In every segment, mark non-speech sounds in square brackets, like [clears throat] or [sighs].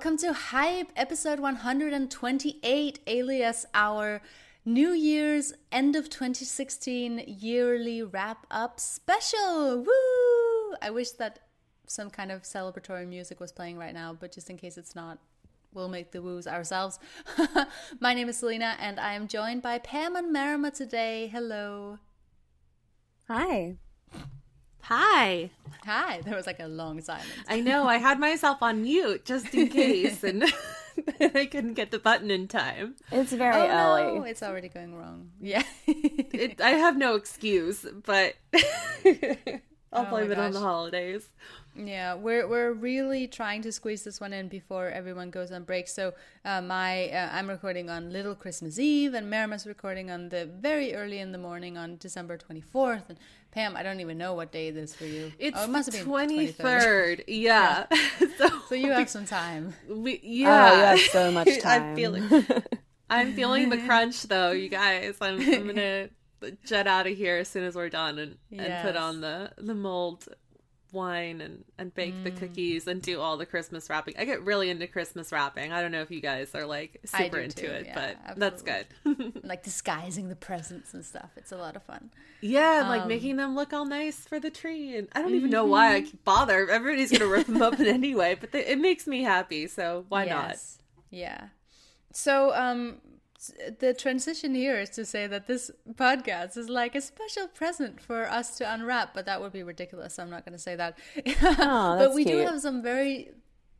Welcome to Hype, episode 128, alias our New Year's end of 2016 yearly wrap up special. Woo! I wish that some kind of celebratory music was playing right now, but just in case it's not, we'll make the woos ourselves. [laughs] My name is Selina, and I am joined by Pam and Marama today. Hello. Hi. Hi. Hi. There was like a long silence. I know. I had myself on mute just in [laughs] case, and [laughs] I couldn't get the button in time. It's very oh, early. No, it's already going wrong. Yeah. it, I have no excuse, but [laughs] I'll Oh blame my it on the holidays. Yeah, we're we're really trying to squeeze this one in before everyone goes on break. So uh, my uh, I'm recording on Little Christmas Eve, and Marama's recording on the very early in the morning on December 24th. And Pam, I don't even know what day it is for you. It's oh, it must have been twenty 23rd. third. Yeah. [laughs] so, So you have some [laughs] time. we, Oh, yeah. you have so [laughs] much time. I'm feeling. I'm feeling the crunch though, you guys. I'm, I'm gonna jet out of here as soon as we're done and, and put on the the mulled wine and and bake Mm. the cookies and do all the Christmas wrapping. I get really into Christmas wrapping. I don't know if you guys are like super into too, it, yeah, but that's good. [laughs] like disguising the presents and stuff. It's a lot of fun. yeah, and like Um, making them look all nice for the tree. And I don't even know why I bother. Everybody's gonna rip them up in [laughs] anyway, but they, it makes me happy. So why not? Yeah. So um the transition here is to say that this podcast is like a special present for us to unwrap, but that would be ridiculous. So I'm not going to say that. [laughs] but that's we do have some very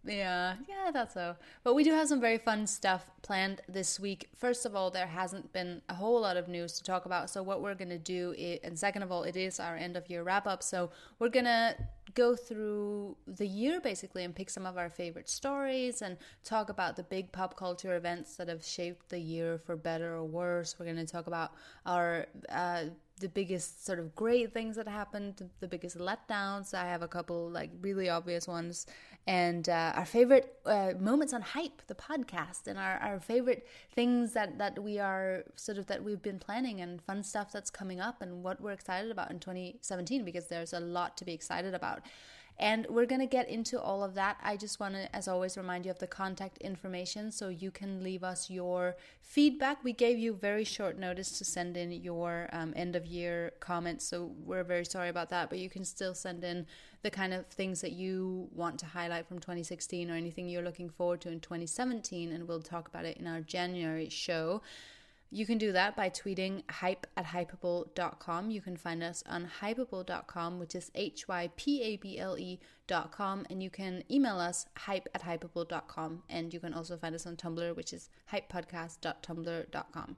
yeah, yeah, I thought so. But we do have some very fun stuff planned this week. First of all, there hasn't been a whole lot of news to talk about. So what we're gonna do, i and second of all, it is our end of year wrap up. So we're gonna go through the year basically and pick some of our favorite stories and talk about the big pop culture events that have shaped the year for better or worse. We're gonna talk about our uh, the biggest sort of great things that happened, the biggest letdowns. I have a couple like really obvious ones, and uh, our favorite uh, moments on Hype, the podcast, and our, our favorite things that that we are sort of that we've been planning and fun stuff that's coming up and what we're excited about in 2017 because there's a lot to be excited about. And we're going to get into all of that. I just want to, as always, remind you of the contact information so you can leave us your feedback. We gave you very short notice to send in your um, end of year comments, so we're very sorry about that. But you can still send in the kind of things that you want to highlight from 2016 or anything you're looking forward to in 2017, and we'll talk about it in our January show. You can do that by tweeting hype at hypable.com. You can find us on hypable.com, which is H Y P A B L E.com. And you can email us hype at hypable.com. And you can also find us on Tumblr, which is hypepodcast.tumblr.com.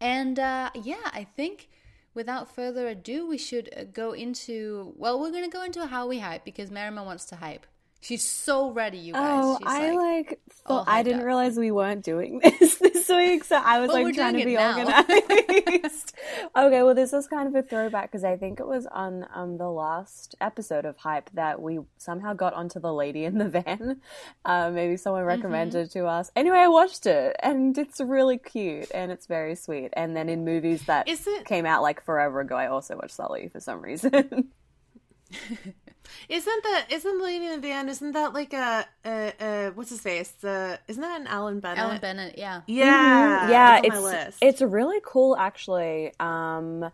And uh, yeah, I think without further ado, we should uh, go into, well, we're going to go into how we hype because Marama wants to hype. She's so ready, you guys. Oh, She's I like. all thought- I didn't realize we weren't doing [laughs] this this week, so I was Well, like trying to be organized. [laughs] okay, well, this is kind of a throwback because I think it was on um the last episode of Hype that we somehow got onto the lady in the [laughs] van. Uh, maybe someone Mm-hmm. recommended to us. Anyway, I watched it, and it's really cute and it's very sweet. And then in movies that it- came out like forever ago, I also watched Sully for some reason. Isn't that isn't the lady in the van? Isn't that like a, a, a what's his face? The isn't that an Alan Bennett? Alan Bennett, yeah. Yeah, Mhm. yeah, it's it's my list. it's really cool actually. Um,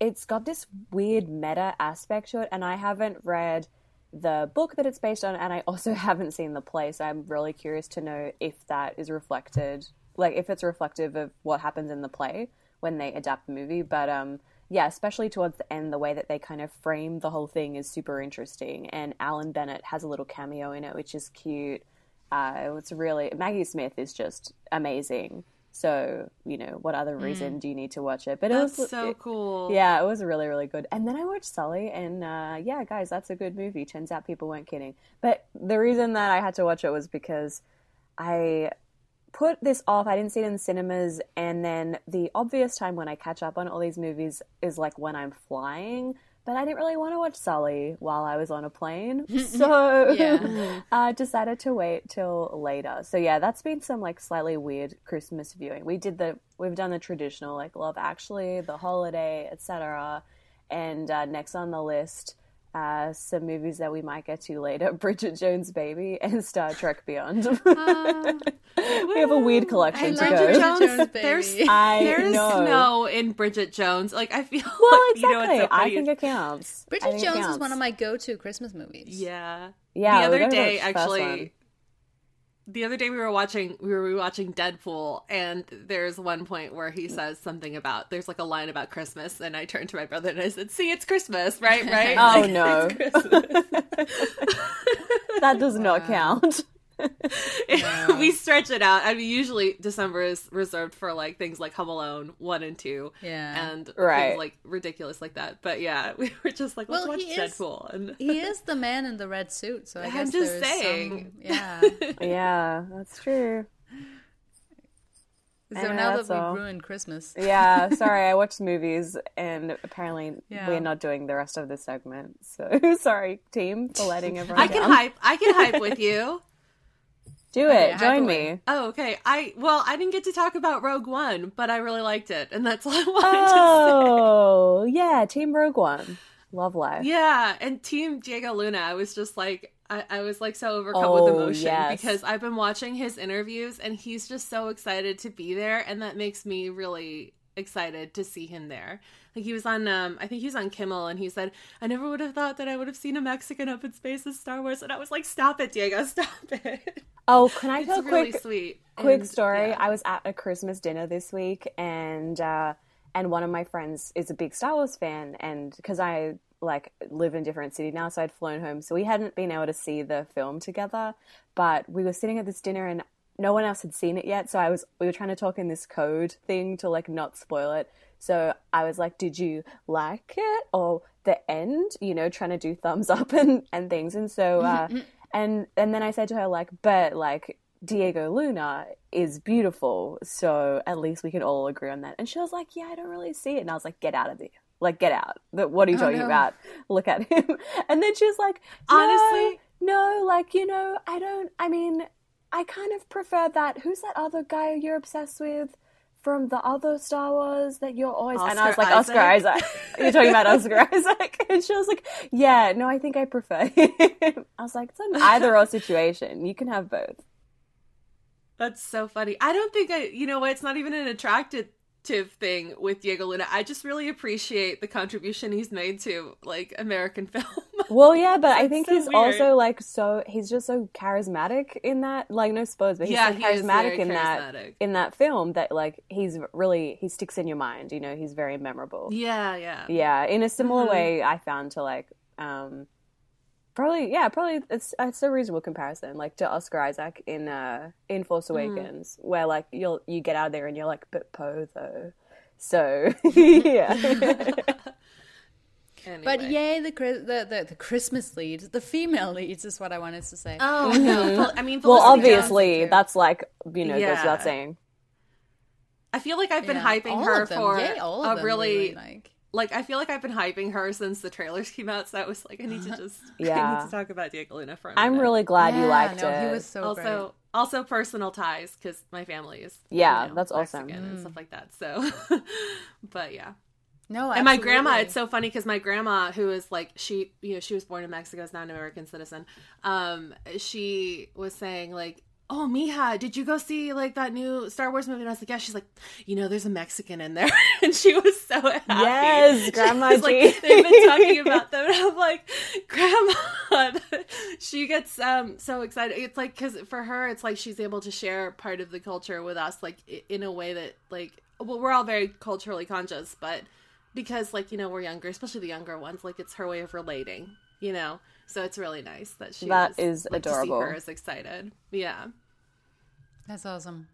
it's got this weird meta aspect to it, and I haven't read the book that it's based on, and I also [laughs] haven't seen the play, so I'm really curious to know if that is reflected, like if it's reflective of what happens in the play when they adapt the movie. But um, yeah, especially towards the end, the way that they kind of frame the whole thing is super interesting, and Alan Bennett has a little cameo in it, which is cute. Uh, it's really Maggie Smith is just amazing. So you know, what other reason do you need to watch it? But it was so it- cool. yeah, it was really really good. And then I watched Sully, and uh, yeah, guys, that's a good movie. Turns out people weren't kidding. But the reason that I had to watch it was because I put this off. I didn't see it in the cinemas, and then the obvious time when I catch up on all these movies is like when I'm flying. But I didn't really want to watch Sully while I was on a plane, [laughs] so Yeah. I decided to wait till later. So yeah, that's been some like slightly weird Christmas viewing. We did the we've done the traditional like Love Actually, The Holiday, etc. And uh, next on the list uh, some movies that we might get to later: [laughs] Bridget Jones' Baby and Star Trek Beyond. Uh, [laughs] [laughs] we have a weird collection to love go. Bridget Jones, Jones, there's baby. I there's know. snow in Bridget Jones. Like I feel Well, like exactly. you know so I think it counts. Bridget think it Jones is one of my go-to Christmas movies. yeah. Yeah, the other day watch one. actually the other day we were watching we were watching Deadpool and there's one point where he says something about there's like a line about Christmas and I turned to my brother and I said, "See, it's Christmas, right? Right?" [laughs] Oh, Like, [laughs] no. [laughs] That does not count. We stretch it out. I mean, usually December is reserved for like things like Home Alone one and two, Yeah. and Right. things like ridiculous like that. But yeah, [laughs] we were just like, let's Well, watch he is- Deadpool, and he is the man in the red suit, so I I'm guess just there's saying. Some, yeah. [laughs] yeah, that's true. So Yeah, now that we've all. ruined Christmas, Yeah, [laughs] sorry, I watched movies and apparently Yeah. we're not doing the rest of the segment. So sorry, team, for letting everyone I can down. hype. I can hype with you. Do it. hype Join me. Oh, okay. I well, I didn't get to talk about Rogue One, but I really liked it, and that's all I [laughs] wanted Oh, yeah, Team Rogue One. Love life. Yeah, and Team Diego Luna. I was just like, I, I was like so overcome Oh, with emotion yes. because I've been watching his interviews, and he's just so excited to be there, and that makes me really excited to see him there. Like he was on, um, I think he was on Kimmel, and he said, "I never would have thought that I would have seen a Mexican up in space in Star Wars," and I was like, "Stop it, Diego! [laughs] Stop it!" Oh, can I tell a really quick sweet. quick And, story? yeah. I was at a Christmas dinner this week, and uh, and one of my friends is a big Star Wars fan, and because I like live in a different city now, so I'd flown home, so we hadn't been able to see the film together. But we were sitting at this dinner, and no one else had seen it yet, so I was we were trying to talk in this code thing to like not spoil it. So I was like, "Did you like it?" Or the end, you know, trying to do thumbs up [laughs] and and things, and so. Uh, and and then I said to her like, but like Diego Luna is beautiful, so at least we can all agree on that. And she was like, yeah, I don't really see it. And I was like, get out of there. Like, get out. What are you Oh, talking no. about? [laughs] Look at him. [laughs] And then she was like, no, Honestly- no, like, you know, I don't, I mean, I kind of prefer that. Who's that other guy you're obsessed with? From the other Star Wars that you're always and I was Oscar like Oscar Isaac? Isaac. [laughs] You're talking about Oscar Isaac, [laughs] and she was like, "Yeah, no, I think I prefer [laughs] him." I was like, "It's an either or situation. You can have both." That's so funny. I don't think I, you know what, it's not even an attractive thing with Diego Luna. I just really appreciate the contribution he's made to like American [laughs] film. Well, yeah, but I think so he's weird. also like so he's just so charismatic in that. Like no spoilers, but he's Yeah, so he is charismatic in that in that film that like he's really he sticks in your mind. You know, he's very memorable. yeah, yeah. Yeah, in a similar Mhm. way, I found to like um probably yeah probably it's it's a reasonable comparison like to Oscar Isaac in uh in Force Mm-hmm. Awakens where like you'll you get out of there and you're like but Poe though so [laughs] yeah [laughs] Anyway. but yay the, the the the Christmas leads, the female leads is what I wanted to say. Oh no! I mean, well Felicity Jones- obviously too. that's like you know goes Yeah. without saying I feel like I've been Yeah, hyping all her for Yay, all a them really like. Like. I feel like I've been hyping her since the trailers came out. So I was like, I need to [laughs] just [laughs] I Yeah. need to talk about Diego Luna for a I'm really glad you Yeah, liked no, it He was so also great. also personal ties because my family is Yeah, you know, that's awesome. And Mm. stuff like that. So, [laughs] but yeah. No, and my grandma it's so funny because my grandma who is like she you know she was born in mexico is now an american citizen um she was saying like oh mija did you go see like that new star wars movie? And i was like yeah. She's like you know there's a mexican in there. [laughs] And she was so happy. Yes, Grandma was like they've been talking [laughs] about them. And i'm like grandma [laughs] she gets um so excited. It's like because for her it's like she's able to share part of the culture with us like in a way that like well we're all very culturally conscious but because like you know we're younger especially the younger ones like it's her way of relating you know so it's really nice that she That was, is to see her as excited yeah That's awesome.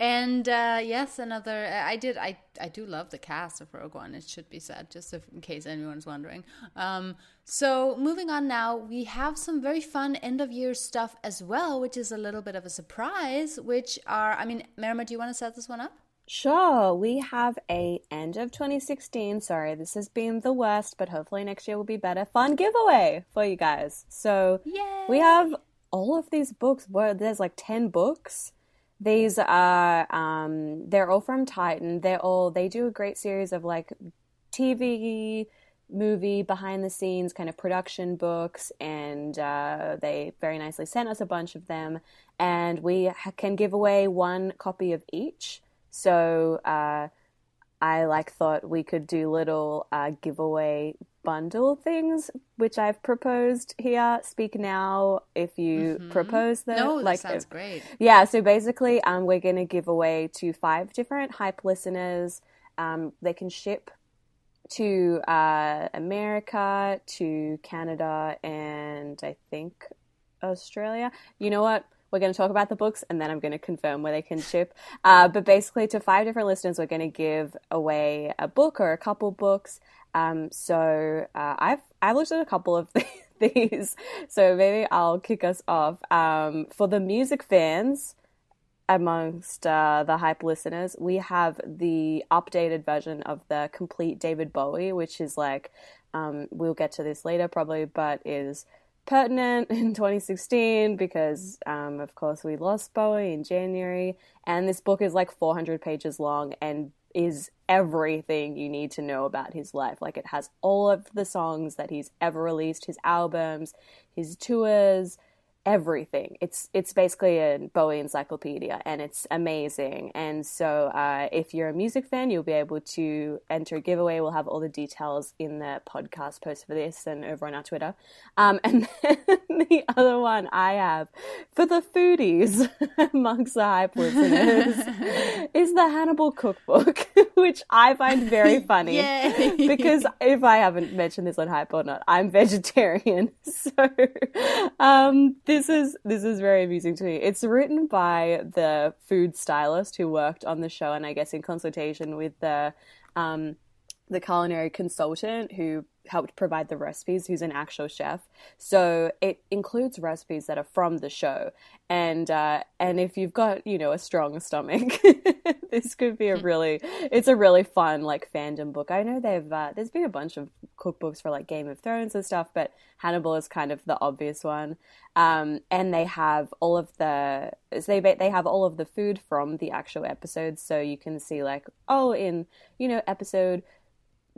And uh, yes, another. I did. I I do love the cast of Rogue One. It should be said, just if, in case anyone's wondering. Um, so moving on now, we have some very fun end of year stuff as well, which is a little bit of a surprise. Which are, I mean, Marama, do you want to set this one up? Sure, we have a end of 2016. Sorry, this has been the worst, but hopefully next year will be better. Fun giveaway for you guys. So Yay! we have all of these books. Where there's like 10 books. These are um, they're all from Titan. They're all they do a great series of like TV, movie behind the scenes kind of production books, and uh, they very nicely sent us a bunch of them, and we ha- can give away one copy of each. So uh, I like thought we could do little uh, giveaway bundle things, which I've proposed here. Speak now if you mm-hmm. propose them. No, like sounds if, great. Yeah, so basically, um, we're going to give away to five different hype listeners. Um, they can ship to uh, America, to Canada, and I think Australia. You know what? We're going to talk about the books and then I'm going to confirm where they can ship. Uh, but basically, to five different listeners, we're going to give away a book or a couple books. Um, so uh, I've I looked at a couple of [laughs] these, so maybe I'll kick us off. Um, for the music fans amongst uh, the hype listeners, we have the updated version of the complete David Bowie, which is like um, we'll get to this later probably, but is pertinent [laughs] in 2016 because, um, of course, we lost Bowie in January, and this book is like 400 pages long and is everything you need to know about his life. Like, it has all of the songs that he's ever released, his albums, his tours, everything. It's it's basically a Bowie encyclopedia, and it's amazing. And so, uh, if you're a music fan, you'll be able to enter a giveaway. We'll have all the details in the podcast post for this and over on our Twitter. Um, [laughs] and then the other one I have for the foodies [laughs] amongst the hype listeners [laughs] is the Hannibal Cookbook, which I find very funny because if I haven't mentioned this on hype or not, I'm vegetarian, so um, this this is this is very amusing to me. It's written by the food stylist who worked on the show, and I guess in consultation with the um, the culinary consultant who helped provide the recipes, who's an actual chef. So it includes recipes that are from the show, and uh, and if you've got you know a strong stomach, [laughs] this could be a hmm. really it's a really fun like fandom book. I know they've uh, there's been a bunch of cookbooks for like Game of Thrones and stuff, but Hannibal is kind of the obvious one. Um, and they have all of the so they they have all of the food from the actual episodes, so you can see like oh in you know episode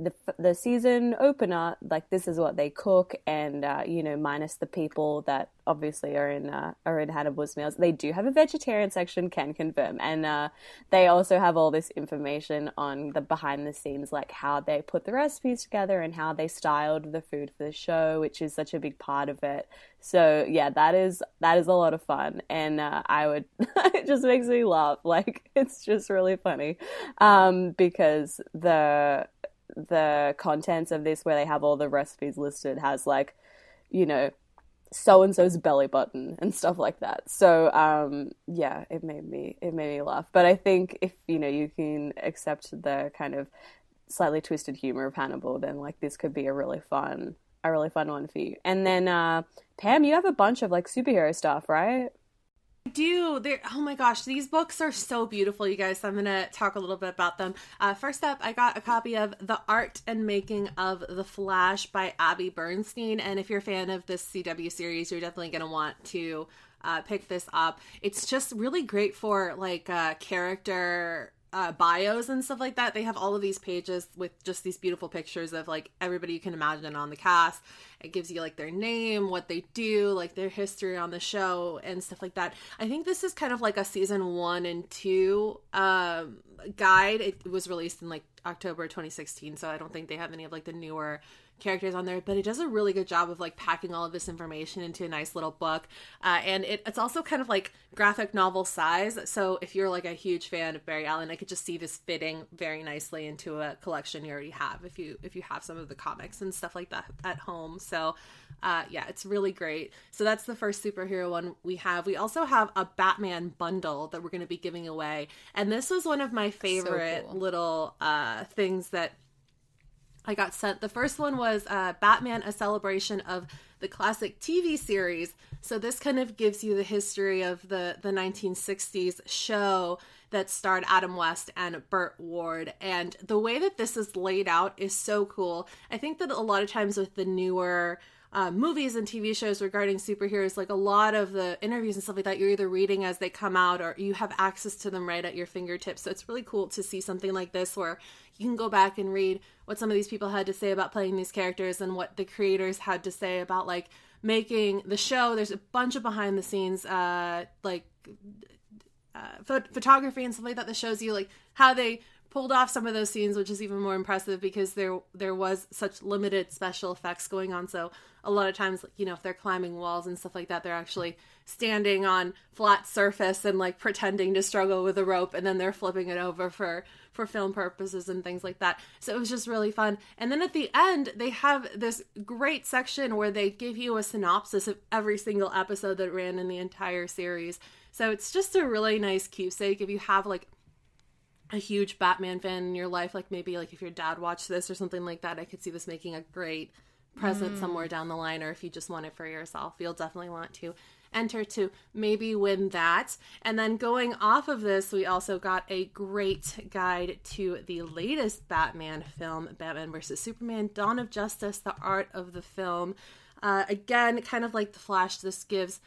the the season opener, like this is what they cook, and uh, you know, minus the people that obviously are in uh, are in Hannibal's meals, they do have a vegetarian section. Can confirm, and uh, they also have all this information on the behind the scenes, like how they put the recipes together and how they styled the food for the show, which is such a big part of it. So yeah, that is that is a lot of fun, and uh, I would [laughs] it just makes me laugh. Like [laughs] it's just really funny um, because the the contents of this where they have all the recipes listed has like you know so and so's belly button and stuff like that. So um, yeah, it made me it made me laugh. But I think if you know you can accept the kind of slightly twisted humor of Hannibal, then like this could be a really fun a really fun one for you. And then uh, Pam, you have a bunch of like superhero stuff, right? Do. They're, oh my gosh, these books are so beautiful, you guys. So I'm going to talk a little bit about them. Uh, first up, I got a copy of The Art and Making of the Flash by Abbie Bernstein. And if you're a fan of this CW series, you're definitely going to want to uh, pick this up. It's just really great for like uh, character uh, bios and stuff like that. They have all of these pages with just these beautiful pictures of like everybody you can imagine on the cast. It gives you like their name, what they do, like their history on the show, and stuff like that. I think this is kind of like a season one and two um, guide. It was released in like October 2016, so I don't think they have any of like the newer characters on there, but it does a really good job of like packing all of this information into a nice little book. Uh, and it, it's also kind of like graphic novel size. So if you're like a huge fan of Barry Allen, I could just see this fitting very nicely into a collection you already have if you if you have some of the comics and stuff like that at home. So uh, yeah, it's really great. So that's the first superhero one we have. We also have a Batman bundle that we're going to be giving away, and this was one of my favorite so cool. little uh, things that I got sent. The first one was uh, Batman, a celebration of the classic TV series. So this kind of gives you the history of the the 1960s show that starred Adam West and Burt Ward. And the way that this is laid out is so cool. I think that a lot of times with the newer uh, movies and TV shows regarding superheroes, like a lot of the interviews and stuff like that, you're either reading as they come out or you have access to them right at your fingertips. So it's really cool to see something like this where you can go back and read what some of these people had to say about playing these characters and what the creators had to say about like making the show. There's a bunch of behind the scenes, uh, like uh, photography and stuff like that that shows you like how they pulled off some of those scenes, which is even more impressive because there there was such limited special effects going on. So a lot of times, you know, if they're climbing walls and stuff like that, they're actually standing on flat surface and like pretending to struggle with a rope, and then they're flipping it over for for film purposes and things like that. So it was just really fun. And then at the end, they have this great section where they give you a synopsis of every single episode that ran in the entire series. So it's just a really nice keepsake if you have like a huge Batman fan in your life, like maybe like if your dad watched this or something like that, I could see this making a great present mm. somewhere down the line, or if you just want it for yourself, you'll definitely want to enter to maybe win that. And then going off of this, we also got a great guide to the latest Batman film, Batman vs. Superman Dawn of Justice, the art of the film. Uh, again, kind of like The Flash, this gives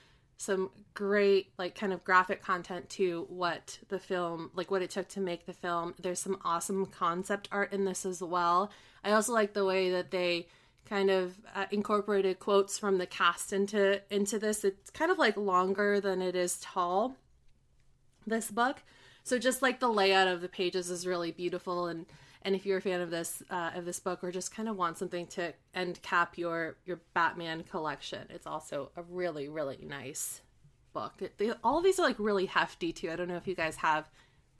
some great like kind of graphic content to what the film like what it took to make the film. There's some awesome concept art in this as well. I also like the way that they kind of uh, incorporated quotes from the cast into into this. It's kind of like longer than it is tall this book. So just like the layout of the pages is really beautiful and and if you're a fan of this uh, of this book or just kind of want something to end cap your your Batman collection, it's also a really really nice book. It, they, all of these are like really hefty too. I don't know if you guys have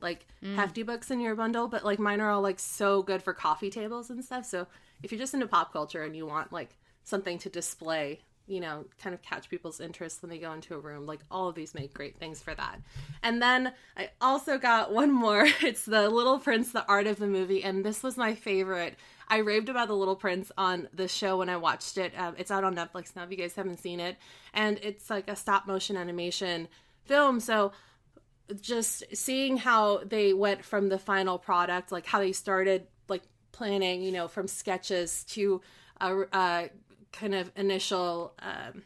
like mm. hefty books in your bundle, but like mine are all like so good for coffee tables and stuff. So if you're just into pop culture and you want like something to display you know, kind of catch people's interest when they go into a room. Like all of these make great things for that. And then I also got one more. [laughs] It's The Little Prince, The Art of the Movie. And this was my favorite. I raved about The Little Prince on the show when I watched it. Uh, it's out on Netflix now if you guys haven't seen it. And it's like a stop motion animation film. So just seeing how they went from the final product, like how they started like planning, you know, from sketches to a, a kind of initial um,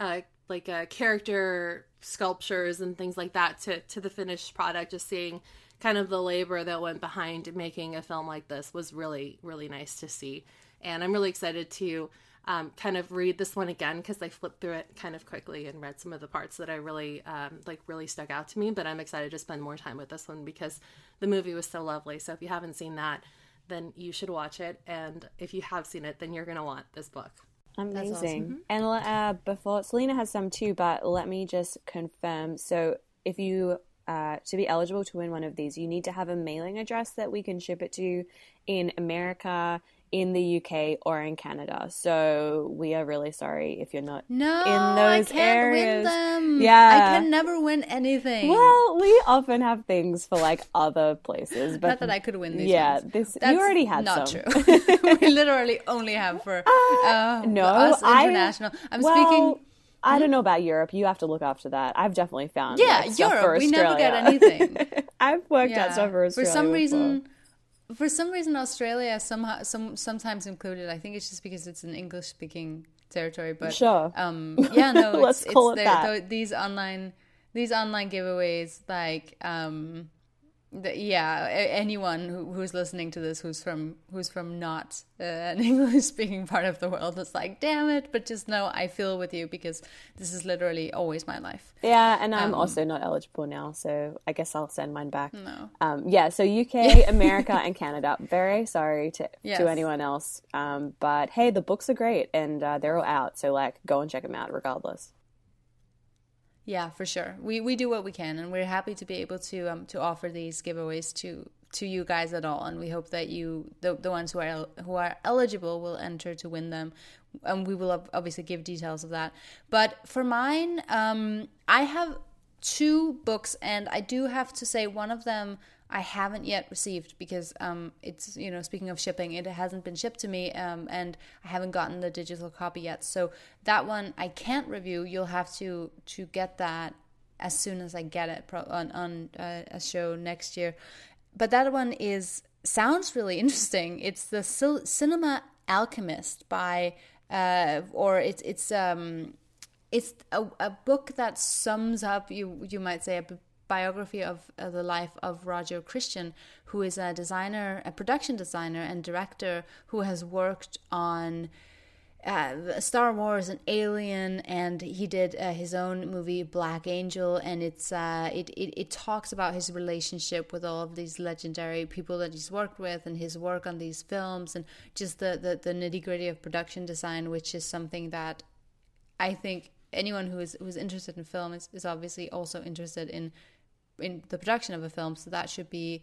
uh, like uh, character sculptures and things like that to to the finished product just seeing kind of the labor that went behind making a film like this was really really nice to see. And i'm really excited to um, kind of read this one again because i flipped through it kind of quickly and read some of the parts that i really um, like really stuck out to me. But i'm excited to spend more time with this one because the movie was so lovely. So if you haven't seen that then you should watch it. And if you have seen it, then you're going to want this book. Amazing. Awesome. Mm-hmm. And uh, before, Selina has some too, but let me just confirm. So if you, uh, to be eligible to win one of these, you need to have a mailing address that we can ship it to in America, in the UK or in Canada. So we are really sorry if you're not no, in those I can't areas. Win them. Yeah, I can never win anything. Well, we often have things for like other places, but not that I could win these. Yeah, ones. this That's you already had not some. true. [laughs] [laughs] we literally only have for uh, uh, no us international. I, am well, speaking. I don't know about Europe. You have to look after that. I've definitely found yeah, like, Europe. we never get anything. [laughs] I've worked yeah. out stuff for Australia for some before. reason for some reason Australia somehow some sometimes included. I think it's just because it's an English speaking territory. But sure, um, yeah, no, [laughs] let's it's, call it's it that. these online these online giveaways like um, the, yeah, anyone who, who's listening to this who's from who's from not uh, an [laughs] English speaking part of the world is like, damn it! But just know I feel with you because this is literally always my life. Yeah, and I'm um, also not eligible now, so I guess I'll send mine back. No. Um, yeah, so UK, [laughs] America, and Canada. Very sorry to yes. to anyone else, um, but hey, the books are great and uh, they're all out, so like go and check them out regardless. Yeah, for sure. We we do what we can, and we're happy to be able to um to offer these giveaways to to you guys at all. And we hope that you the the ones who are who are eligible will enter to win them, and we will obviously give details of that. But for mine, um, I have two books, and I do have to say one of them I haven't yet received because um, it's you know speaking of shipping, it hasn't been shipped to me, um, and I haven't gotten the digital copy yet. So that one I can't review. You'll have to to get that as soon as I get it on on uh, a show next year. But that one is sounds really [laughs] interesting. It's the Cinema Alchemist by, uh, or it's it's um, it's a, a book that sums up you you might say a biography of uh, the life of Roger Christian, who is a designer, a production designer and director who has worked on uh, Star Wars and Alien, and he did uh, his own movie Black Angel, and it's uh, it, it it talks about his relationship with all of these legendary people that he's worked with, and his work on these films, and just the the, the nitty gritty of production design, which is something that I think anyone who is who's interested in film is, is obviously also interested in in the production of a film. So that should be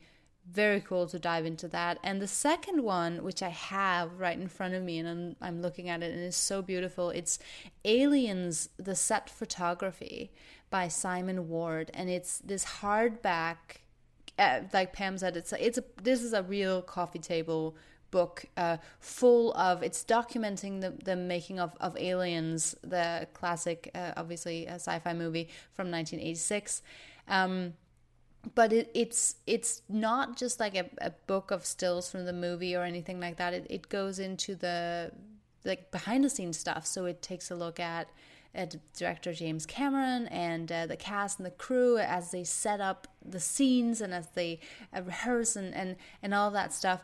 very cool to dive into that. And the second one, which I have right in front of me, and I'm, I'm looking at it, and it's so beautiful. It's Aliens: The Set Photography by Simon Ward, and it's this hardback. Uh, like Pam said, it's a, it's a this is a real coffee table book uh, full of it's documenting the, the making of, of aliens the classic uh, obviously a sci-fi movie from 1986 um, but it, it's it's not just like a, a book of stills from the movie or anything like that. It it goes into the like behind the scenes stuff. So it takes a look at at director James Cameron and uh, the cast and the crew as they set up the scenes and as they uh, rehearse and, and and all that stuff.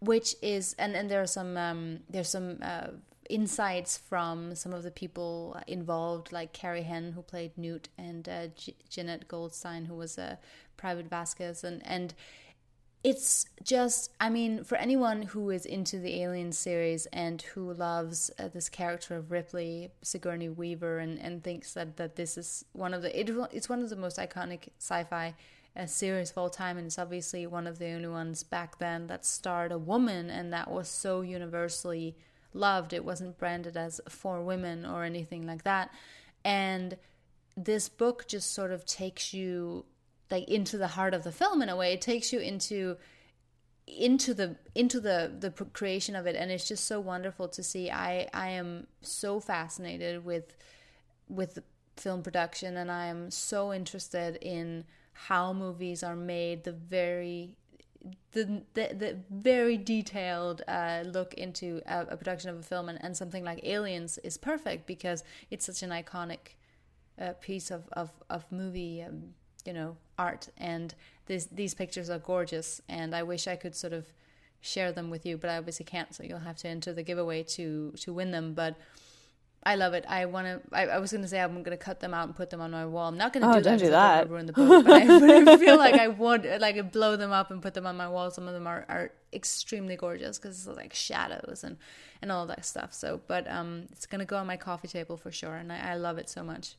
Which is and and there are some um, there's some uh, insights from some of the people involved, like Carrie Henn, who played Newt, and uh, Jenette Goldstein, who was a Private Vasquez, and and it's just i mean for anyone who is into the alien series and who loves uh, this character of ripley sigourney weaver and, and thinks that, that this is one of the it, it's one of the most iconic sci-fi uh, series of all time and it's obviously one of the only ones back then that starred a woman and that was so universally loved. It wasn't branded as for women or anything like that. And this book just sort of takes you like into the heart of the film in a way. It takes you into into the into the the creation of it. And it's just so wonderful to see. I i am so fascinated with with film production. And i am so interested in how movies are made. The very the, the, the very detailed uh, look into a, a, production of a film. And, and something like Aliens is perfect because it's such an iconic uh, piece of, of, of movie, um, you know, art. And this, these pictures are gorgeous. And I wish I could sort of share them with you, but I obviously can't. So you'll have to enter the giveaway to, to win them. But I love it. I want to. I, I, was going to say I'm going to cut them out and put them on my wall. I'm not going to oh, do don't that. Do that. Ruin the book. But I, [laughs] but I, feel like I would like to blow them up and put them on my wall. Some of them are, are extremely gorgeous because it's like shadows and and all that stuff. So, but um, it's going to go on my coffee table for sure, and I, I love it so much.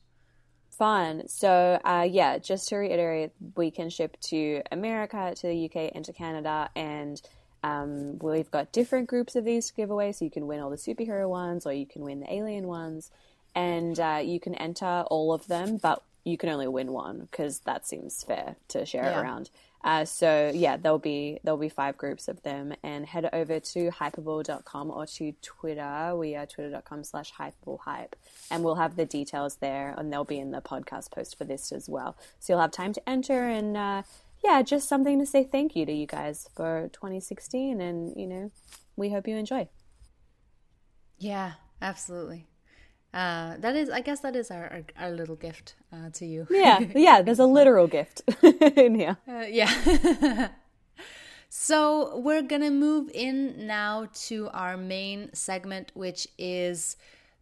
Fun. So, uh, yeah, just to reiterate, we can ship to America, to the UK, and to Canada, and um, we've got different groups of these to give away, so you can win all the superhero ones or you can win the alien ones, and uh, you can enter all of them, but you can only win one because that seems fair to share yeah. it around. Uh, so yeah, there'll be there'll be five groups of them, and head over to hypable.com or to Twitter. We are twitter.com slash hype, and we'll have the details there, and they'll be in the podcast post for this as well. So you'll have time to enter and. Uh, yeah, just something to say thank you to you guys for 2016. And, you know, we hope you enjoy. Yeah, absolutely. Uh, that is, I guess, that is our our, our little gift uh, to you. Yeah, yeah. [laughs] There's a literal gift [laughs] in here. Uh, yeah. [laughs] so we're gonna move in now to our main segment, which is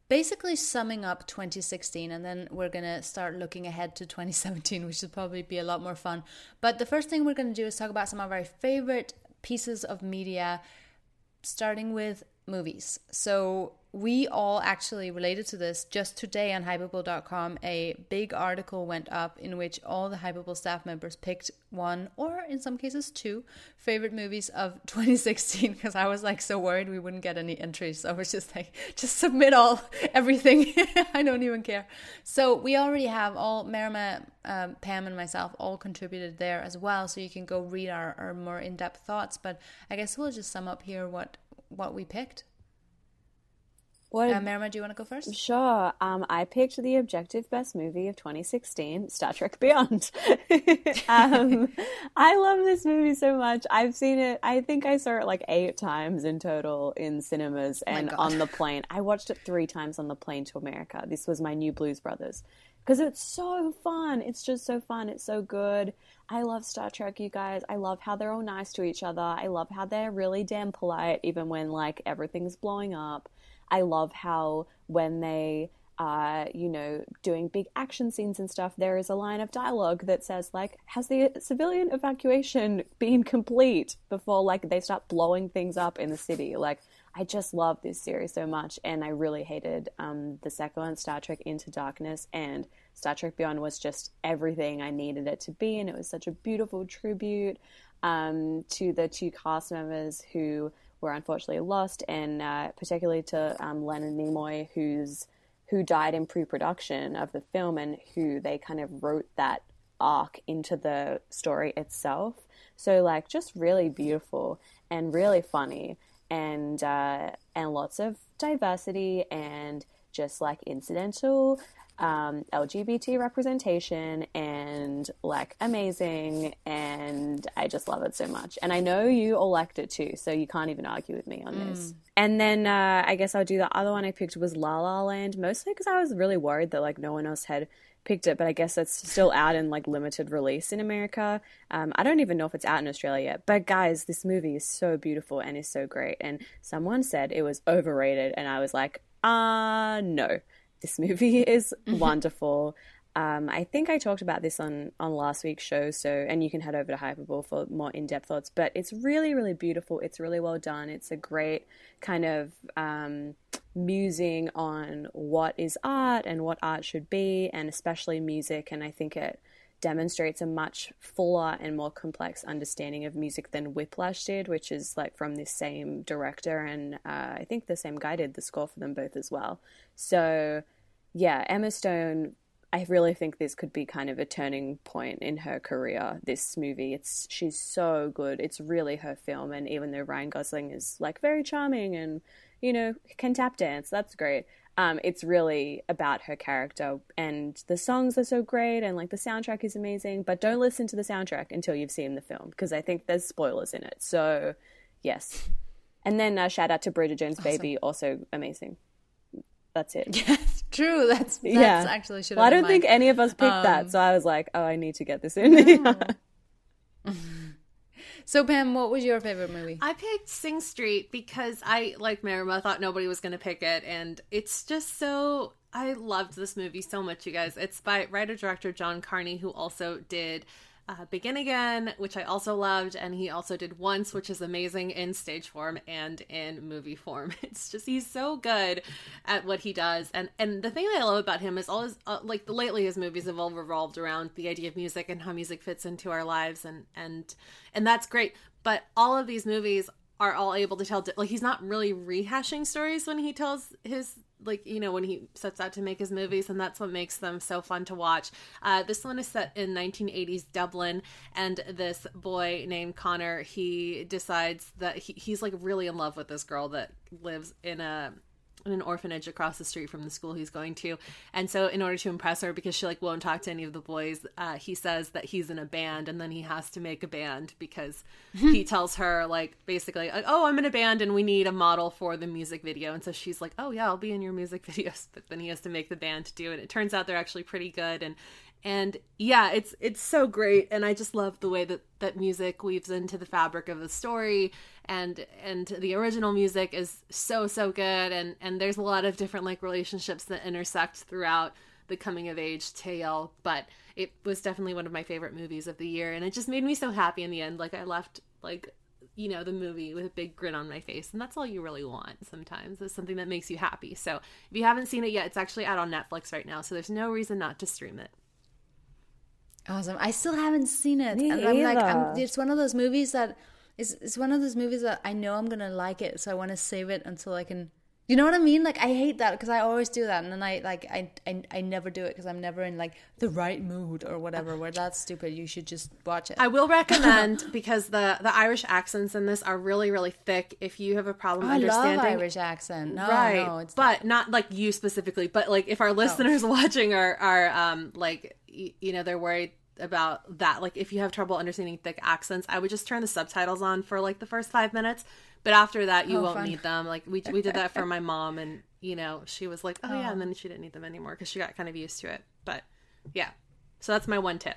basically summing up 2016 and then we're going to start looking ahead to 2017 which will probably be a lot more fun but the first thing we're going to do is talk about some of our favorite pieces of media starting with movies. So we all actually related to this. Just today on hypable.com a big article went up in which all the hypable staff members picked one or in some cases two favorite movies of [laughs] 2016 because i was like so worried we wouldn't get any entries. So i was just like [laughs] just submit all [laughs] everything. I don't even care. So we already have all marama um, pam and myself all contributed there as well. So you can go read our, our more in-depth thoughts. But i guess we'll just sum up here what what we picked What, uh, Marama, do you want to go first? Sure. Um, I picked the objective best movie of 2016, Star Trek Beyond. [laughs] um, I love this movie so much. I've seen it, I think I saw it like eight times in total in cinemas oh and on the plane. I watched it three times on the plane to America. This was my new Blues Brothers because it's so fun. It's just so fun. It's so good. I love Star Trek, you guys. I love how they're all nice to each other. I love how they're really damn polite, even when like everything's blowing up. I love how when they are, you know, doing big action scenes and stuff, there is a line of dialogue that says, like, has the civilian evacuation been complete before, like, they start blowing things up in the city? Like, I just love this series so much, and I really hated um, the second one, Star Trek Into Darkness, and Star Trek Beyond was just everything I needed it to be, and it was such a beautiful tribute um, to the two cast members who were unfortunately lost, and uh, particularly to um, Leonard Nimoy, who's who died in pre-production of the film, and who they kind of wrote that arc into the story itself. So like, just really beautiful and really funny, and uh, and lots of diversity and just like incidental um, LGBT representation and like amazing. And I just love it so much. And I know you all liked it too, so you can't even argue with me on mm. this. And then uh, I guess I'll do the other one I picked was La La Land, mostly because I was really worried that like no one else had picked it, but I guess it's still out in like limited release in America. Um, I don't even know if it's out in Australia yet. But guys, this movie is so beautiful and is so great. And someone said it was overrated, and I was like, ah, uh, no this movie [laughs] is mm-hmm. wonderful. Um, I think I talked about this on, on last week's show, so and you can head over to Hypable for more in depth thoughts. But it's really, really beautiful. It's really well done. It's a great kind of um, musing on what is art and what art should be, and especially music. And I think it demonstrates a much fuller and more complex understanding of music than Whiplash did, which is like from this same director, and uh, I think the same guy did the score for them both as well. So yeah, Emma Stone, I really think this could be kind of a turning point in her career. This movie, it's she's so good. It's really her film, and even though Ryan Gosling is like very charming and you know can tap dance, that's great. Um, it's really about her character, and the songs are so great, and like the soundtrack is amazing. But don't listen to the soundtrack until you've seen the film because I think there's spoilers in it. So, yes. And then uh, shout out to Bridget Jones' awesome. Baby, also amazing. That's it. [laughs] Yes, true. That's, that's yeah. actually should. Well, I don't think any of us picked um, that, so I was like, oh, I need to get this in. [laughs] so Pam, what was your favorite movie? I picked Sing Street because I, like Marama, thought nobody was going to pick it, and it's just so. I loved this movie so much, you guys. It's by writer director John Carney, who also did uh, Begin Again, which I also loved, and he also did Once, which is amazing in stage form and in movie form. [laughs] It's just he's so good at what he does, and and the thing that I love about him is all his uh, like lately his movies have all revolved around the idea of music and how music fits into our lives, and and and that's great. But all of these movies are all able to tell like he's not really rehashing stories when he tells his like you know when he sets out to make his movies and that's what makes them so fun to watch. Uh, this one is set in 1980s dublin and this boy named connor he decides that he, he's like really in love with this girl that lives in a in an orphanage across the street from the school he's going to. And so in order to impress her because she like won't talk to any of the boys, uh, he says that he's in a band and then he has to make a band because [laughs] he tells her like basically like, "Oh, I'm in a band and we need a model for the music video." And so she's like, "Oh, yeah, I'll be in your music [laughs] videos." But then he has to make the band to do it. It turns out they're actually pretty good and and yeah it's it's so great and i just love the way that that music weaves into the fabric of the story and and the original music is so so good. And and there's a lot of different like relationships that intersect throughout the coming of age tale but it was definitely one of my favorite movies of the year. And it just made me so happy in the end. Like i left like you know the movie with a big grin on my face and that's all you really want sometimes is something that makes you happy. So if you haven't seen it yet it's actually out on netflix right now so there's no reason not to stream it. Awesome. I still haven't seen it. Me and I'm like, I'm, it's one of those movies that is it's one of those movies that I know I'm gonna like it, so I want to save it until I can You know what I mean? Like I hate that because I always do that, and then I like I I, I never do it because I'm never in like the right mood or whatever. Where that's stupid. You should just watch it. I will [laughs] recommend because the the Irish accents in this are really really thick. If you have a problem Oh, I understanding love Irish accent. No, right, no, it's but not like you specifically. But like if our listeners [laughs] watching are are um like you know they're worried about that. Like if you have trouble understanding thick accents, I would just turn the subtitles on for like the first five minutes. But after that, you Oh, won't fun. need them. Like we we did that for my mom, and you know she was like, oh yeah, and then she didn't need them anymore because she got kind of used to it. But yeah, so that's my one tip.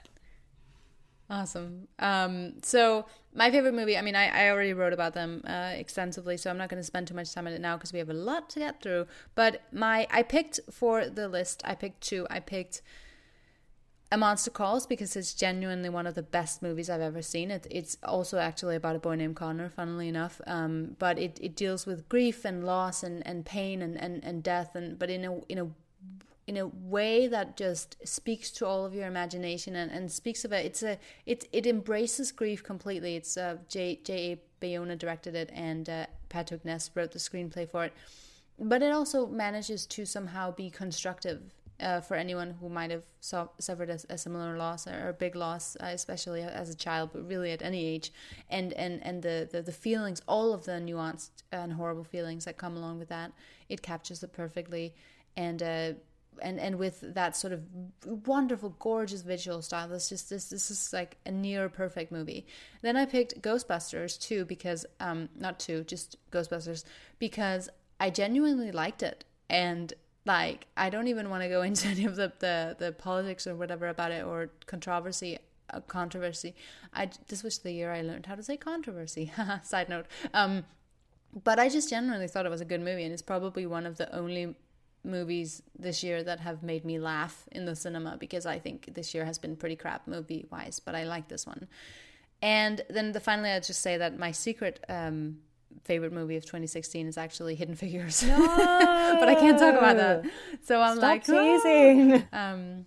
Awesome. Um, so my favorite movie. I mean, I, I already wrote about them uh, extensively, so I'm not going to spend too much time on it now because we have a lot to get through. But my I picked for the list. I picked two. I picked A Monster Calls because it's genuinely one of the best movies I've ever seen. It, it's also actually about a boy named Connor, funnily enough. Um, but it, it deals with grief and loss and, and pain and, and, and death, and but in a in a in a way that just speaks to all of your imagination and, and speaks of it. It's a it it embraces grief completely. It's uh, J J A Bayona directed it and uh, Patrick Ness wrote the screenplay for it. But it also manages to somehow be constructive uh, for anyone who might have suffered a, a similar loss or a big loss, uh, especially as a child, but really at any age. And and and the, the the feelings, all of the nuanced and horrible feelings that come along with that, it captures it perfectly. And uh, and and with that sort of wonderful, gorgeous visual style, this just this this is like a near perfect movie. Then I picked Ghostbusters two because um not two, just Ghostbusters because I genuinely liked it and like I don't even want to go [laughs] into any of the the, the politics or whatever about it or controversy. Uh, controversy. I this was the year I learned how to say controversy. [laughs] Side note. Um, but I just genuinely thought it was a good movie, and it's probably one of the only movies this year that have made me laugh in the cinema because I think this year has been pretty crap movie wise, but I like this one. And then the finally, I'll just say that my secret um, favorite movie of 2016 is actually Hidden Figures, [laughs] but I can't talk about that. So I'm Stop like teasing. [laughs] um,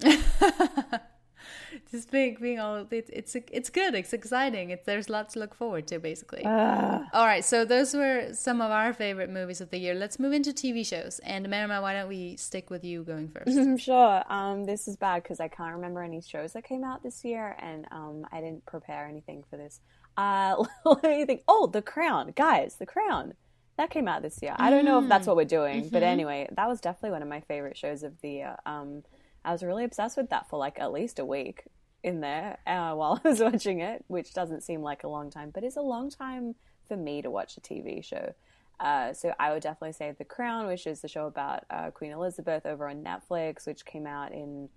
[laughs] just being being all it, it's it's good, it's exciting. It's there's lots to look forward to, basically. Ah. All right, so those were some of our favorite movies of the year. Let's move into TV shows. And Marama, why don't we stick with you going first? Sure. Um, this is bad because I can't remember any shows that came out this year, and um, I didn't prepare anything for this. Uh, [laughs] let me think. Oh, The Crown, guys, The Crown. That came out this year. I don't know if that's what we're doing, but anyway, that was definitely one of my favorite shows of the year. Um, I was really obsessed with that for like at least a week in there uh, while [laughs] I was watching it, which doesn't seem like a long time, but is a long time for me to watch a TV show. Uh, so I would definitely say The Crown, which is the show about uh, Queen Elizabeth over on Netflix, which came out in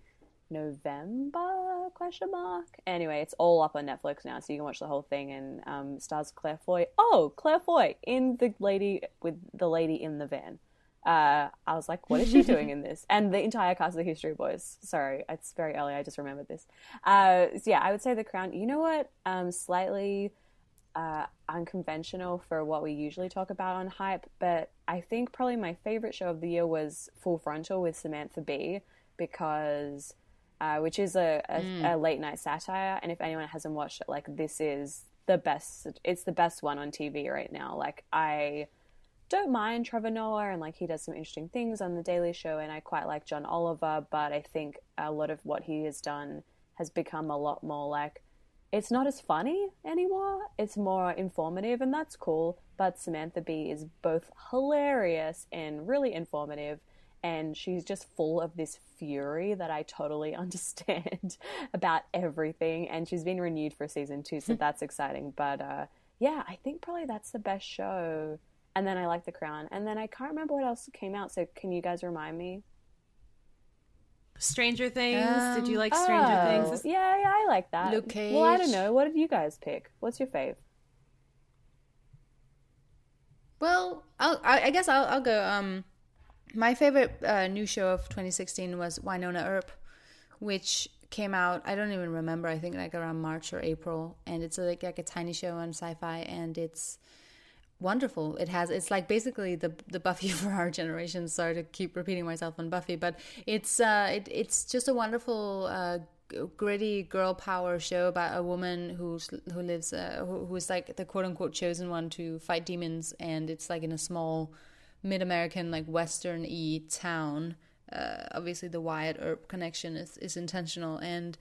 November question mark. Anyway, it's all up on Netflix now, so you can watch the whole thing. And um, stars Claire Foy. Oh, Claire Foy in the lady with the lady in the van. Uh, I was like, what is she doing in [laughs] this? And the entire cast of the History Boys. Sorry, it's very early. I just remembered this. Uh, so yeah, I would say The Crown. You know what? Um, slightly uh, unconventional for what we usually talk about on Hype, but I think probably my favorite show of the year was Full Frontal with Samantha Bee because, uh, which is a, a, a late night satire, and if anyone hasn't watched it, like this is the best. It's the best one on TV right now. Like I don't mind Trevor Noah and like he does some interesting things on the Daily Show and I quite like John Oliver, but I think a lot of what he has done has become a lot more like it's not as funny anymore. It's more informative and that's cool. But Samantha Bee is both hilarious and really informative and she's just full of this fury that I totally [laughs] understand about everything and she's been renewed for season 2 so that's exciting. But uh yeah, I think probably that's the best show and then I like The Crown, and then I can't remember what else came out. So can you guys remind me? Stranger Things. Did you Um, like Stranger Oh, Things? Yeah, yeah, I like that. Luke Cage. Well, I don't know. What did you guys pick? What's your fave? Well, I'll, I, I guess I'll, I'll go. Um, my favorite uh, new show of 2016 was Wynonna Earp, which came out. I don't even remember. I think like around March or April, and it's like like a tiny show on Syfy, and it's wonderful. It has it's like basically the the Buffy [laughs] for our generation. Sorry to keep repeating myself on Buffy, but it's uh it, it's just a wonderful uh gritty girl power show about a woman who's who lives uh, who, who's like the quote unquote chosen one to fight demons and it's like in a small mid-American, like Western-y town. Uh, obviously, the Wyatt Earp connection is, is intentional, and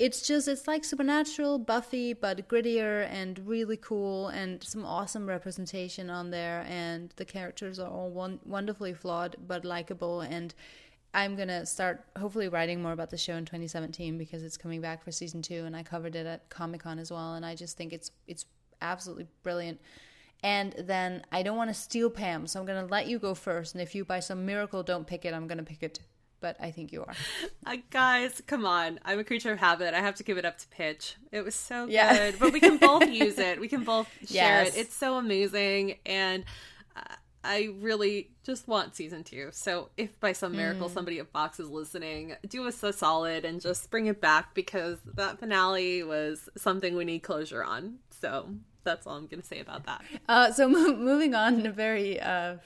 it's just it's like supernatural buffy but grittier and really cool and some awesome representation on there. And the characters are all one, wonderfully flawed but likable. And i'm gonna start hopefully writing more about the show in 2017 because it's coming back for season two and i covered it at comic-con as well. And i just think it's it's absolutely brilliant and then i don't want to steal pam so i'm gonna let you go first and if you by some miracle don't pick it i'm gonna pick it but I think you are. Uh, guys, come on. I'm a creature of habit. I have to give it up to Pitch. It was so yeah. good. but we can both [laughs] use it. We can both share yes. it. It's so amazing. And uh, I really just want season two. So if by some miracle mm. somebody at Fox is listening, do us a solid and just bring it back because that finale was something we need closure on. So that's all I'm going to say about that. Uh, so [laughs] moving on, very uh,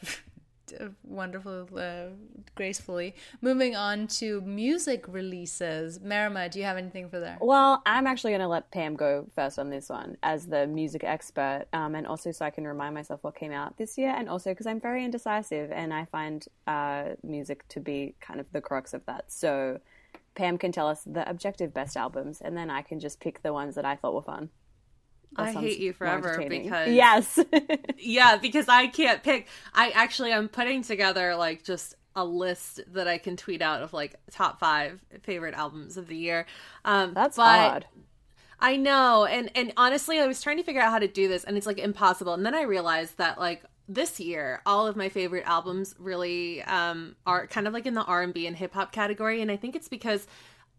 [laughs] wonderful, uh, gracefully. Moving on to music releases. Marama, do you have anything for that? Well, I'm actually going to let Pam go first on this one as the music expert, um, and also so I can remind myself what came out this year, and also because I'm very indecisive and I find uh, music to be kind of the crux of that. So Pam can tell us the objective best albums, and then I can just pick the ones that I thought were fun. I hate you forever because yes, [laughs] yeah, because I can't pick. I actually I'm putting together like just a list that I can tweet out of like top five favorite albums of the year. Um, That's odd. I know, and and honestly, I was trying to figure out how to do this, and it's like impossible. And then I realized that like this year, all of my favorite albums really um, are kind of like in the R and B and hip hop category, and I think it's because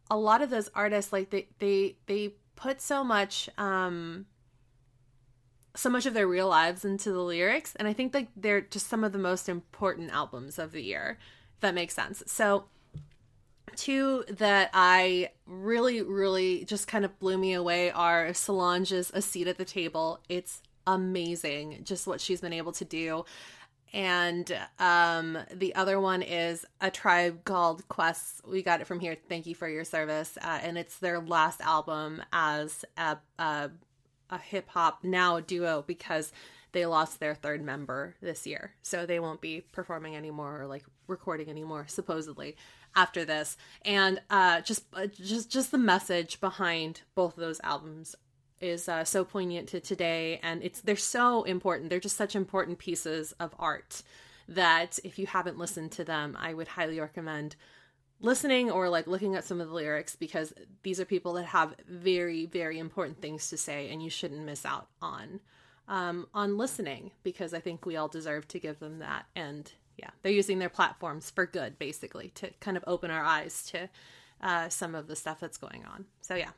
a lot of those artists like they they they put so much um so much of their real lives into the lyrics and i think like they're just some of the most important albums of the year if that makes sense. So two that i really really just kind of blew me away are solange's a seat at the table. It's amazing just what she's been able to do. And um the other one is a tribe called quest's we got it from here. Thank you for your service. Uh, and it's their last album as a, a a hip hop now duo because they lost their third member this year. So they won't be performing anymore or like recording anymore supposedly after this. And uh just uh, just just the message behind both of those albums is uh, so poignant to today and it's they're so important. They're just such important pieces of art that if you haven't listened to them, I would highly recommend listening or like looking at some of the lyrics because these are people that have very very important things to say and you shouldn't miss out on um, on listening because i think we all deserve to give them that and yeah they're using their platforms for good basically to kind of open our eyes to uh, some of the stuff that's going on so yeah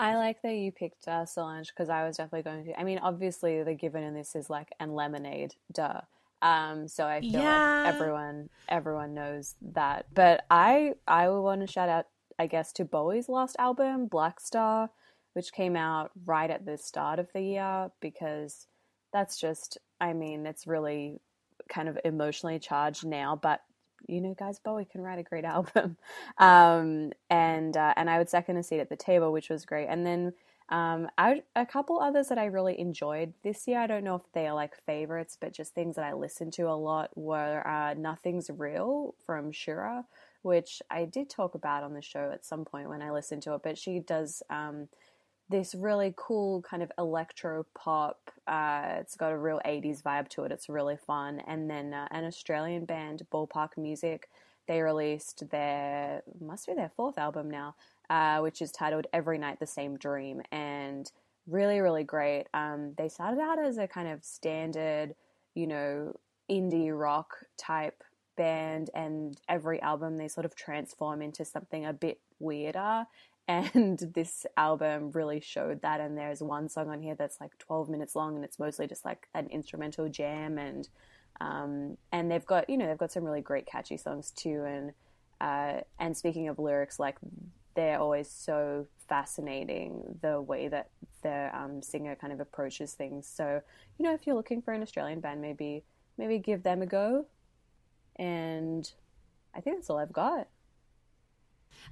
I like that you picked uh, Solange because I was definitely going to. I mean, obviously, the given in this is like and lemonade, duh. Um, so I feel yeah. like everyone everyone knows that. But I I want to shout out, I guess, to Bowie's last album, Blackstar, which came out right at the start of the year because that's just I mean, it's really kind of emotionally charged now, but you know, guys, Bowie can write a great [laughs] album. Um, and uh, and I would second a seat at the table, which was great. And then um, I, a couple others that I really enjoyed this year. I don't know if they are like favorites, but just things that I listened to a lot were uh, "Nothing's Real" from Shura, which I did talk about on the show at some point when I listened to it. But she does um, this really cool kind of electro pop. Uh, it's got a real '80s vibe to it. It's really fun. And then uh, an Australian band, Ball Park Music. They released their must be their fourth album now, uh, which is titled Every Night the Same Dream, and really, really great. Um, they started out as a kind of standard, you know, indie rock type band, and every album they sort of transform into something a bit weirder. [laughs] And this album really showed that. And there's one song on here that's like 12 minutes long, and it's mostly just like an instrumental jam. And um, and they've got you know they've got some really great catchy songs too. And uh, and speaking of lyrics, like they're always so fascinating the way that the um, singer kind of approaches things. So, you know, if you're looking for an Australian band, maybe maybe give them a go. And I think that's all I've got.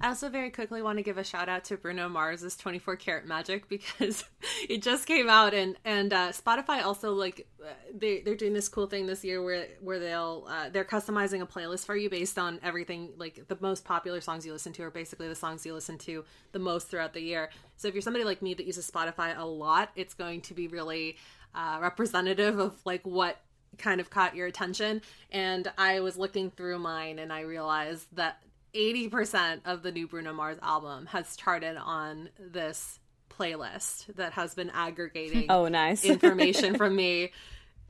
I also very quickly want to give a shout out to Bruno Mars's 24 Karat Magic [laughs] because it just came out and and uh, Spotify also like uh, they they're doing this cool thing this year where where they'll uh, they're customizing a playlist for you based on everything like the most popular songs you listen to are basically the songs you listen to the most throughout the year. So if you're somebody like me that uses Spotify a lot, it's going to be really uh, representative of like what kind of caught your attention. And I was looking through mine and I realized that 80% of the new Bruno Mars album has charted on this playlist that has been aggregating [laughs] oh nice [laughs] information from me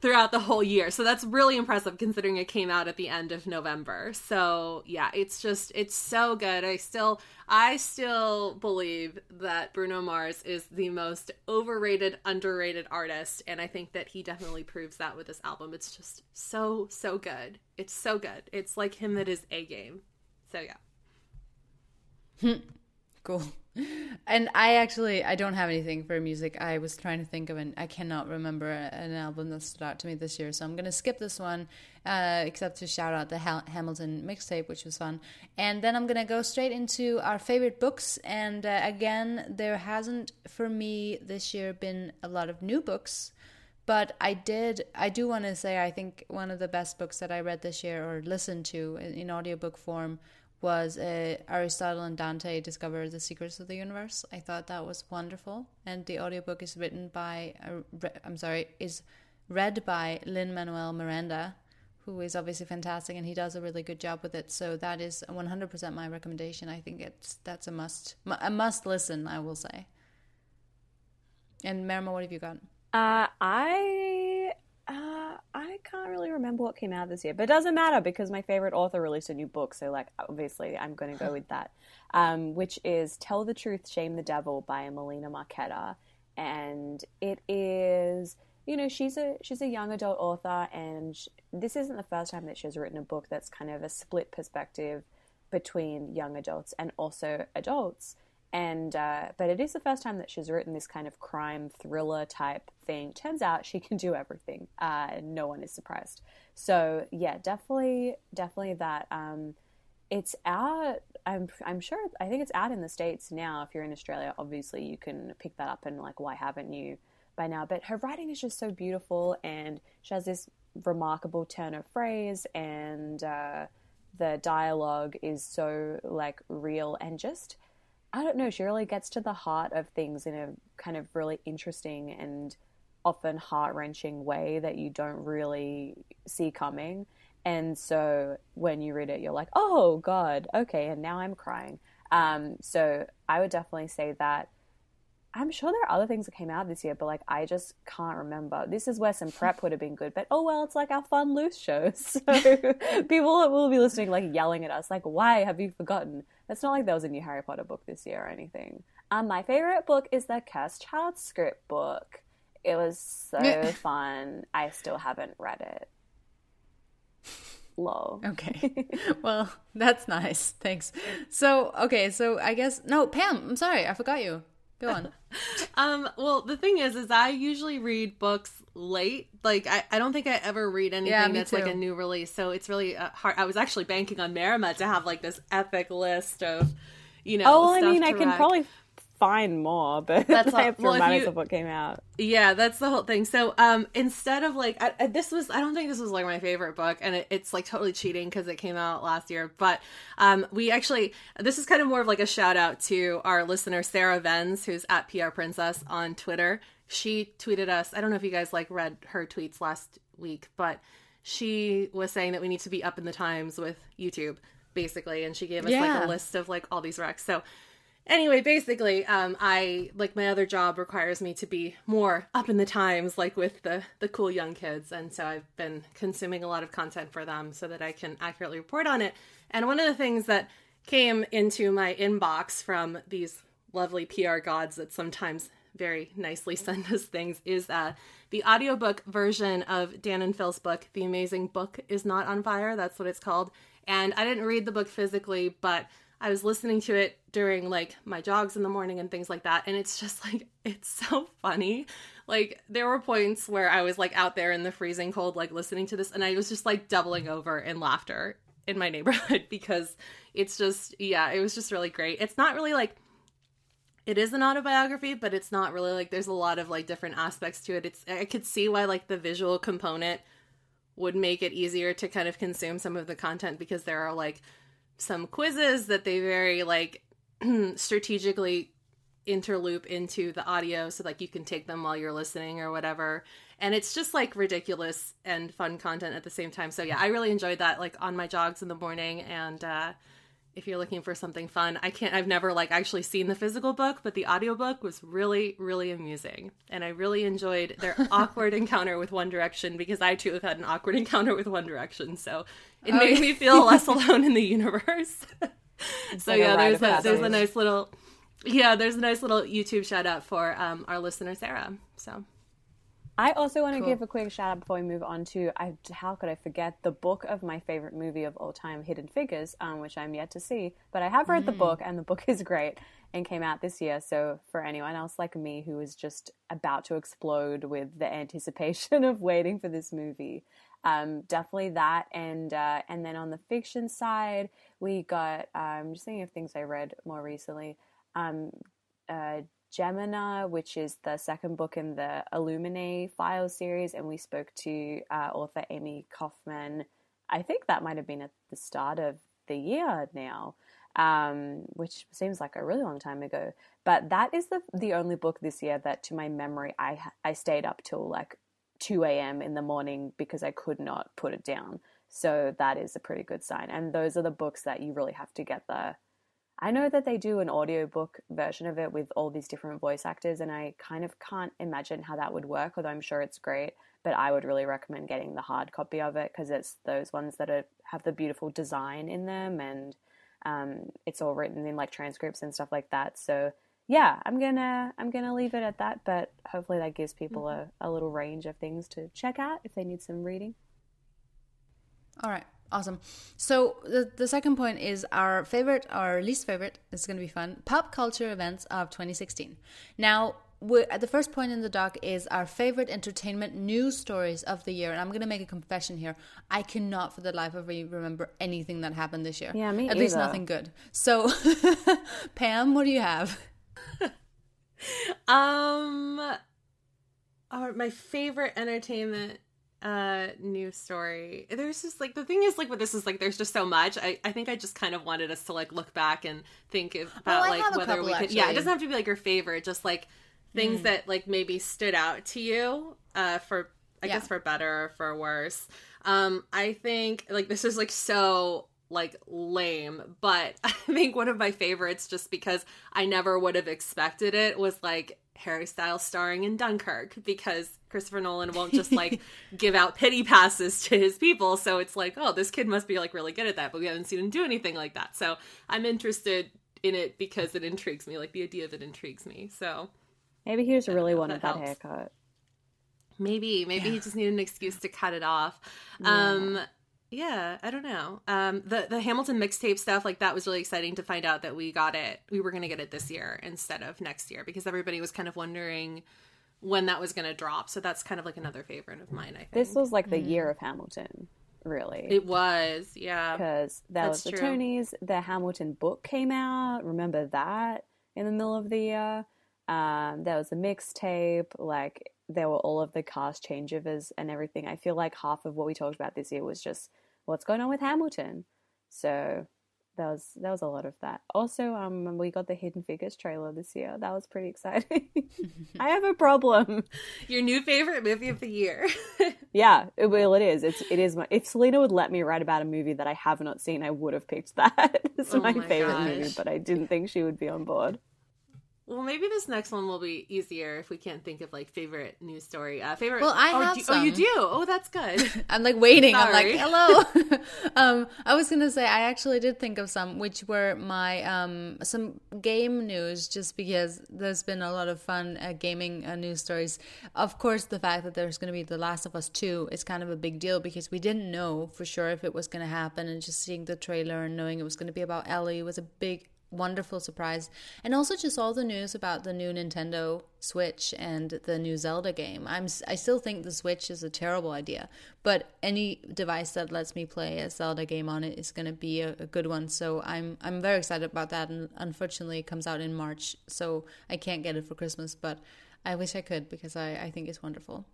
throughout the whole year. So that's really impressive considering it came out at the end of November. So yeah, it's just it's so good. I still I still believe that Bruno Mars is the most overrated, underrated artist and I think that he definitely proves that with this album. It's just so so good. It's so good. It's like him at his A game. So yeah. cool. And I actually I don't have anything for music. I was trying to think of an I cannot remember an album that stood out to me this year, so I'm gonna skip this one, uh, except to shout out the Hamilton mixtape, which was fun. And then I'm gonna go straight into our favorite books. And uh, again, there hasn't for me this year been a lot of new books, but I did I do want to say I think one of the best books that I read this year or listened to in, in audiobook form was uh, Aristotle and Dante discover the secrets of the universe. I thought that was wonderful, and the audiobook is written by uh, I'm sorry is read by Lin Manuel Miranda, who is obviously fantastic, and he does a really good job with it. So that is 100% my recommendation. I think it's that's a must a must listen. I will say. And Marama, what have you got? Uh, I I can't really remember what came out this year, but it doesn't matter because my favorite author released a new book, so like obviously I'm going to go with that, [laughs] um, which is "Tell the Truth, Shame the Devil" by Melina Marchetta, and it is you know she's a she's a young adult author, and she, this isn't the first time that she's written a book that's kind of a split perspective between young adults and also adults and uh, but it is the first time that she's written this kind of crime thriller type thing. Turns out she can do everything. Uh, no one is surprised. So yeah, definitely, definitely that. Um, it's out. I'm I'm sure. I think it's out in the states now. If you're in Australia, obviously you can pick that up and like, why haven't you by now? But her writing is just so beautiful, and she has this remarkable turn of phrase, and uh, the dialogue is so like real and just I don't know, she really gets to the heart of things in a kind of really interesting and often heart wrenching way that you don't really see coming. And so when you read it, you're like, oh, God, okay, and now I'm crying. Um, so I would definitely say that I'm sure there are other things that came out this year, but like I just can't remember. This is where some prep would have been good, but oh well, it's like our fun loose shows. [laughs] So people will be listening, like yelling at us, like, why have you forgotten? It's not like there was a new Harry Potter book this year or anything. Um, my favorite book is the Cursed Child script book. It was so [laughs] fun. I still haven't read it. Lol. Okay. [laughs] well, that's nice. Thanks. So, okay, so I guess no, Pam, I'm sorry. I forgot you. Go on. [laughs] um, well, the thing is, is I usually read books late. Like, I, I don't think I ever read anything yeah, that's too. like a new release. So it's really uh, hard. I was actually banking on Marama to have like this epic list of, you know. Oh, I mean, I can probably find more, but [laughs] that's I have to well, remind you, what came out. Yeah, that's the whole thing. So um, instead of like I, I, this was, I don't think this was like my favorite book, and it, it's like totally cheating because it came out last year. But um, we actually, this is kind of more of like a shout out to our listener Sarah Venz, who's at PR Princess on Twitter. She tweeted us. I don't know if you guys like read her tweets last week, but she was saying that we need to be up in the times with YouTube basically and she gave us yeah. like a list of like all these recs so anyway basically um i like my other job requires me to be more up in the times like with the the cool young kids. And so i've been consuming a lot of content for them so that i can accurately report on it. And one of the things that came into my inbox from these lovely pr gods that sometimes very nicely [laughs] send us things is uh the audiobook version of dan and phil's book the amazing book is not on fire. That's what it's called. And i didn't read the book physically but I was listening to it during like my jogs in the morning and things like that. And it's just [laughs] like, it's so funny. Like, there were points where I was like out there in the freezing cold, like listening to this, and I was just like doubling over in laughter. in my [laughs] neighborhood because it's just yeah, it was just really great. It's not really like it is an autobiography, but it's not really like there's a lot of like different aspects to it. It's I could see why like the visual component would make it easier to kind of consume some of the content because there are like some quizzes that they very like [clears throat] strategically interloop into the audio so like you can take them while you're listening or whatever. And it's just like ridiculous and fun content at the same time. So yeah i really enjoyed that like on my jogs in the morning. And uh if you're looking for something fun i can't i've never like actually seen the physical book but the audiobook was really really amusing and i really enjoyed their [laughs] awkward encounter with one direction because i too have had an awkward encounter with one direction so it oh, made yeah. me feel less [laughs] alone in the universe [laughs] so like yeah there's a there's a nice little yeah, there's a nice little YouTube shout out for um, our listener Sarah. So I also want to cool. give a quick shout out before we move on to I, how could I forget the book of my favorite movie of all time, Hidden Figures, um, which I'm yet to see, but I have read mm. the book and the book [laughs] is great and came out this year. So for anyone else like me who is just about to explode with the anticipation [laughs] of waiting for this movie, um, definitely that. And uh, and then on the fiction side, we got I'm um, just thinking of things I read more recently um, uh, Gemina, which is the second book in the Illuminae Files series, and we spoke to uh, author Amie Kaufman. I think that might have been at the start of the year now, um, which seems like a really long time ago. But that is the the only book this year that, to my memory, I I stayed up till like two a.m. in the morning because I could not put it down. So that is a pretty good sign. And those are the books that you really have to get the I know that they do an audiobook version of it with all these different voice actors, and I kind of can't imagine how that would work, although I'm sure it's great. But I would really recommend getting the hard copy of it because it's those ones that are, have the beautiful design in them, and um, it's all written in like transcripts and stuff like that. So yeah, I'm gonna I'm gonna leave it at that. But hopefully that gives people mm-hmm. a, a little range of things to check out if they need some reading. All right. Awesome. So the, the second point is our favorite, our least favorite. It's going to be fun. Pop culture events of 2016. Now, the first point in the doc is our favorite entertainment news stories of the year, and I'm going to make a confession here. I cannot, for the life of me, remember anything that happened this year. Yeah, me At either. least nothing good. So, [laughs] Pam, what do you have? [laughs] um, our, my favorite entertainment uh news story there's just like the thing is like with this is like there's just so much i i think i just kind of wanted us to like look back and think about well, like whether we could yeah it doesn't have to be like your favorite just like things mm. that like maybe stood out to you uh for i yeah. guess for better or for worse um i think like this is like so like lame but [laughs] i think one of my favorites just because i never would have expected it was like Harry Styles starring in Dunkirk because Christopher Nolan won't just like [laughs] give out pity passes to his people. So it's like, oh, this kid must be like really good at that, but we haven't seen him do anything like that. So I'm interested in it because it intrigues me. Like the idea of it intrigues me. So maybe he just really wanted that, that haircut. Maybe, maybe yeah. he just needed an excuse to cut it off. Yeah. Um, yeah, I don't know. Um, the the Hamilton mixtape stuff, like that was really exciting to find out that we got it. We were going to get it this year instead of next year because everybody was kind of wondering when that was going to drop. So that's kind of like another favorite of mine. I think this was like the mm. year of Hamilton. Really, it was. Yeah, because that was the true. Tonys. The Hamilton book came out. Remember that in the middle of the year. Um, there was a mixtape. Like there were all of the cast changeovers and everything. I feel like half of what we talked about this year was just what's going on with Hamilton. So that was that was a lot of that. Also, um, we got the Hidden Figures trailer this year. That was pretty exciting. [laughs] I have a problem. [laughs] Your new favorite movie of the year. [laughs] yeah, it, well, it is. It's it is my. If Selina would let me write about a movie that I have not seen, I would have picked that as oh my, my, favorite gosh. movie. But I didn't think she would be on board. Well, maybe this next one will be easier if we can't think of like favorite news story. Uh, favorite. Well, I oh, have do, some. Oh, you do. Oh, that's good. [laughs] I'm like waiting. Sorry. I'm like, hello. [laughs] [laughs] um, I was gonna say I actually did think of some, which were my um some game news, just because there's been a lot of fun uh, gaming uh, news stories. Of course, the fact that there's gonna be The Last of Us Two is kind of a big deal because we didn't know for sure if it was gonna happen, and just seeing the trailer and knowing it was gonna be about Ellie was a big wonderful surprise. And also just all the news about the new Nintendo Switch and the new Zelda game. I'm I still think the Switch is a terrible idea, but any device that lets me play a Zelda game on it is going to be a, a, good one. So I'm I'm very excited about that and unfortunately it comes out in March, so I can't get it for Christmas, but I wish I could because I I think it's wonderful.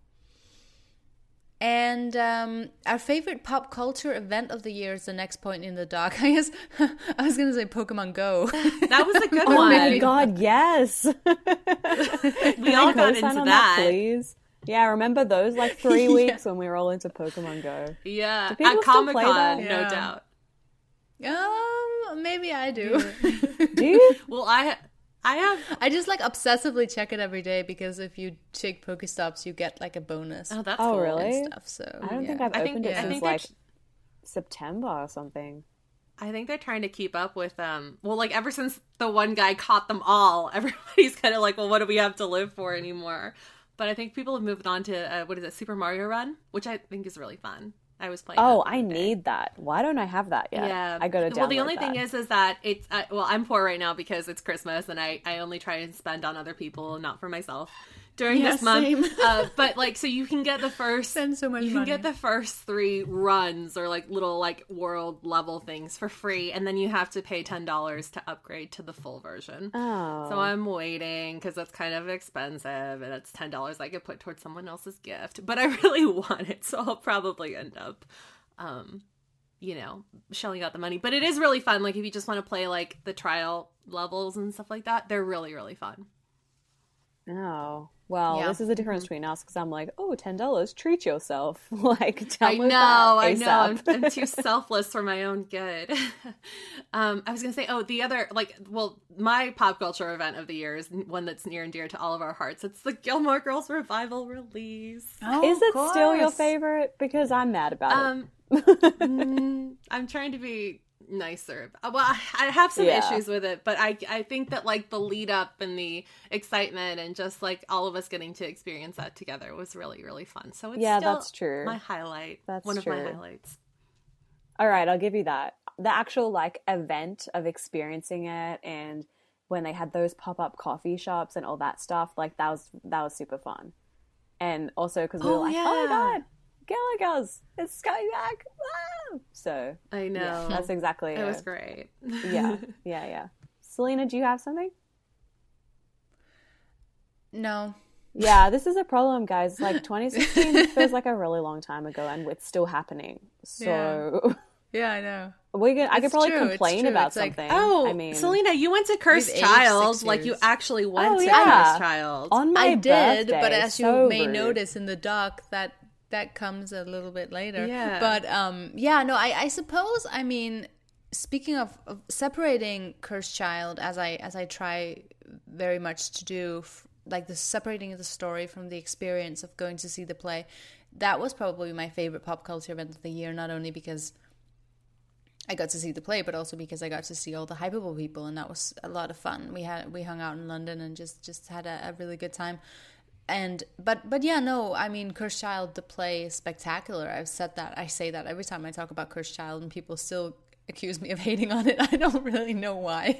And um, our favorite pop culture event of the year is the next point in the doc. [laughs] I guess [laughs] I was going to say Pokemon Go. [laughs] That was a good oh one. my god, yes. we all got into that. that. Please. Yeah, remember those like three weeks yeah. when we were all into Pokemon Go? Yeah, at Comic Con, no doubt. Um, maybe I do. do you? Well, I I have. I just like obsessively check it every day because if you check Pokestops, you get like a bonus. Oh, that's oh cool really? Stuff. So I don't yeah. think I've I opened think, it I since like tr- September or something. I think they're trying to keep up with um. Well, like ever since the one guy caught them all, [laughs] everybody's kind of like, well, what do we have to live for anymore? But I think people have moved on to uh, what is it, Super Mario Run, which I think is really fun. I was playing. Oh, I need that. Why don't I have that yet? Yeah, I go to. Well, the only that. thing is, is that it's uh, well, I'm poor right now because it's Christmas, and I I only try and spend on other people, not for myself during yeah, this month. uh, but like, so you can get the first [laughs] spend so much. You can get the first three runs or like little like world level things for free, and then you have to pay ten dollars to upgrade to the full version. Oh, So I'm waiting because that's kind of expensive, and it's ten dollars I could put towards someone else's gift. But I [laughs] really want it, so I'll probably end up um you know shelling out the money but it is really fun like if you just want to play like the trial levels and stuff like that they're really really fun Oh, well, Yeah. this is the difference between us because I'm like, oh, ten dollars, treat yourself. [laughs] like, tell i me know that i know. I'm, I'm too [laughs] selfless for my own good. [laughs] Um i was gonna say oh the other like well my pop culture event of the year is one that's near and dear to all of our hearts. It's the gilmore girls revival release. Oh, is it of still your favorite? Because I'm mad about um mm, i'm trying to be nicer Uh, well I- i have some Yeah. issues with it but i i think that like the lead up and the excitement and just like all of us getting to experience that together was really really fun so it's Yeah, still that's true. my highlight That's one of my highlights. All right, I'll give you that. The actual like event of experiencing it and when they had those pop up coffee shops and all that stuff, like that was that was super fun. And also because we were Oh, like, yeah. oh my god, Gallagher's, it's coming back. Wow. So i know yeah, that's exactly it It was great yeah, [laughs] yeah, yeah. Selina, do you have something? No. Yeah, this is a problem, guys. Like [laughs] 2016 feels like a really long time ago, and it's still happening. So Yeah, I know. we could, I could probably true, complain about It's like, something. oh I mean, selina you went to cursed We've child like you actually went Oh, to yeah. cursed child on my I did, but as you may rude. notice in the doc, that that comes a little bit later. Yeah. But um, yeah, no, I, I suppose. I mean, speaking of, of separating cursed child, as I as I try very much to do, f- like the separating of the story from the experience of going to see the play, that was probably my favorite pop culture event of the year. Not only because I got to see the play, but also because I got to see all the Hypable people, and that was a lot of fun. We had we hung out in London and just just had a, a really good time. And but but yeah, no, I mean, Cursed Child the play is spectacular. I've said that. I say that every time I talk about Cursed Child, and people still accuse me of hating on it. [laughs] I don't really know why.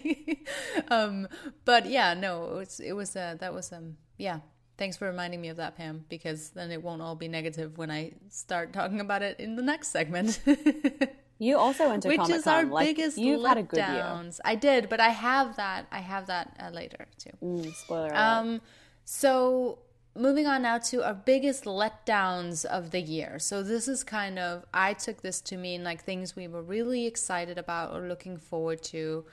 [laughs] um, but yeah, no, it was it was uh, that was um yeah. Thanks for reminding me of that, Pam, because then it won't all be negative when I start talking about it in the next segment. [laughs] You also went to which Comic is our. Like, biggest you've letdowns. had a good year. I did, but I have that. I have that uh, later too. Mm, spoiler alert. Um, so moving on now to our biggest letdowns of the year. So this is kind of I took this to mean like things we were really excited about or looking forward to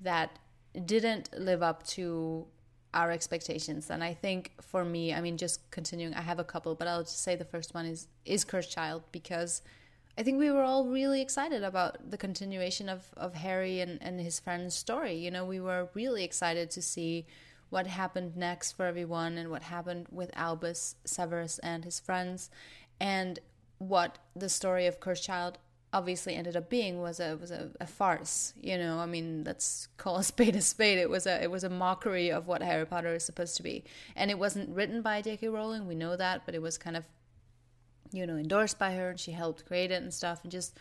that didn't live up to our expectations. And I think for me, I mean, just continuing, I have a couple, but I'll just say the first one is is Cursed Child because I think we were all really excited about the continuation of, of Harry and, and his friend's story. You know, we were really excited to see what happened next for everyone and what happened with Albus, Severus, and his friends, and what the story of Cursed Child obviously ended up being was a was a, a farce. You know, I mean, let's call a spade a spade. It was a it was a mockery of what Harry Potter is supposed to be, and it wasn't written by J.K. Rowling. We know that, but it was kind of you know endorsed by her and she helped create it and stuff and just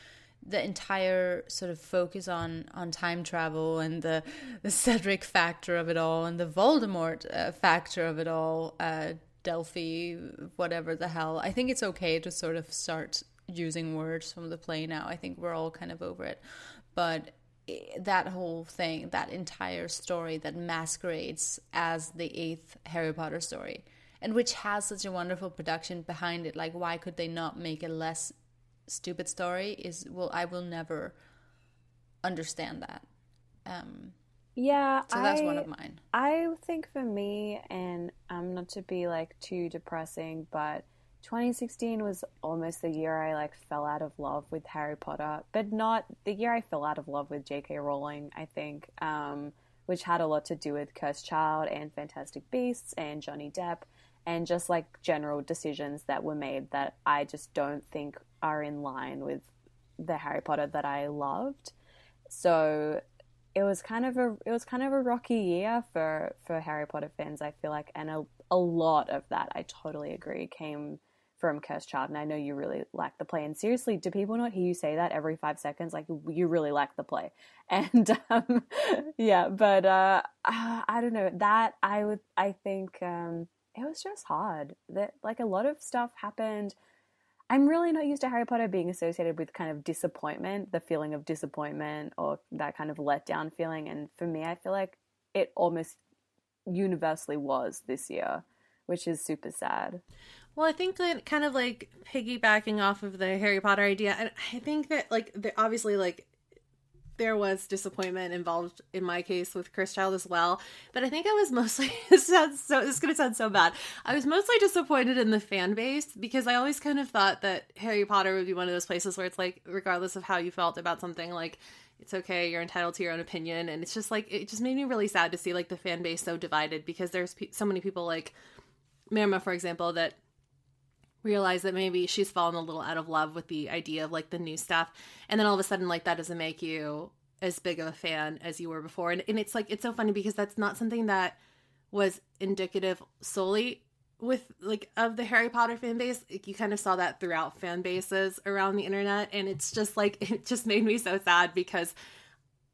the entire sort of focus on on time travel and the the Cedric factor of it all and the Voldemort uh, factor of it all, uh, Delphi, whatever the hell. I think it's okay to sort of start using words from the play now. I think we're all kind of over it, but that whole thing, that entire story that masquerades as the eighth Harry Potter story, and which has such a wonderful production behind it. Like, why could they not make a less stupid story? Is well, I will never understand that. Um, yeah, so that's I, one of mine. I think for me, and i'm um, not to be like too depressing, but 2016 was almost the year I like fell out of love with Harry Potter, but not the year I fell out of love with J.K. Rowling. I think, um, which had a lot to do with Cursed Child and Fantastic Beasts and Johnny Depp, and just like general decisions that were made that I just don't think are in line with the Harry Potter that I loved. So it was kind of a it was kind of a rocky year for for Harry Potter fans. I feel like, and a a lot of that I totally agree came from Cursed Child, and I know you really like the play. And seriously, do people not hear you say that every five seconds? Like you really like the play, [laughs] and um, yeah. But uh, I don't know that I would. I think um, it was just hard. That like a lot of stuff happened I'm really not used to Harry Potter being associated with kind of disappointment, the feeling of disappointment or that kind of letdown feeling. And for me, I feel like it almost universally was this year, which is super sad. Well, I think that kind of like piggybacking off of the Harry Potter idea, and I think that like obviously like there was disappointment involved in my case with Cursed Child as well. But I think I was [laughs] mostly this sounds so this is gonna sound so bad. I was mostly disappointed in the fan base because I always kind of thought that Harry Potter would be one of those places where it's like, regardless of how you felt about something, like it's okay, you're entitled to your own opinion. And it's just like it just made me really sad to see like the fan base so divided because there's so many people like Marama, for example, that realize that maybe she's fallen a little out of love with the idea of like the new stuff. And then all of a sudden like that doesn't make you as big of a fan as you were before. And, and it's like it's so funny because that's not something that was indicative solely with like of the harry potter fan base. Like, you kind of saw that throughout fan bases around the internet. And it's just like [laughs] it just made me so sad because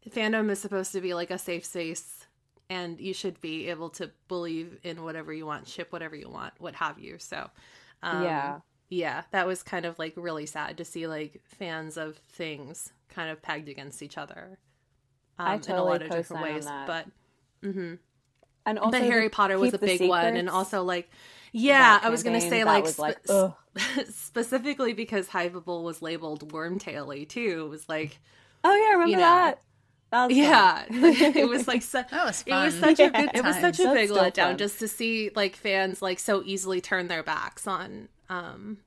fandom is supposed to be like a safe space and you should be able to believe in whatever you want ship whatever you want what have you. So um, yeah. Yeah, that was kind of like really sad to see like fans of things kind of pegged against each other. Um, I totally in a lot of different ways, but mm-hmm. and also but Harry Potter was a big one, and also like yeah, I was gonna say like, like [laughs] specifically because Hypable was labeled wormtaily too. It was like oh yeah, remember you know, that. That yeah, [laughs] it was like su- that was fun. it was such yeah. a good it was such a That's big letdown fun. just to see like fans like so easily turn their backs on um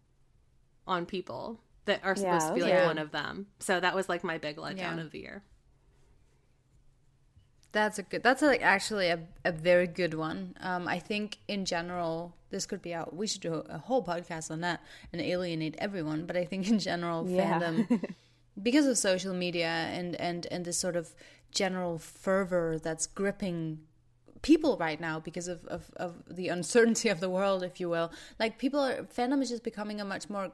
on people that are supposed yeah, to be like yeah. one of them. So that was like my big letdown of the year. That's a good. That's like actually a, a very good one. Um, I think in general, this could be out. We should do a, a whole podcast on that and alienate everyone. But I think in general, yeah. fandom [laughs] because of social media and and and this sort of general fervor that's gripping people right now because of, of, of the uncertainty of the world if you will like people are fandom is just becoming a much more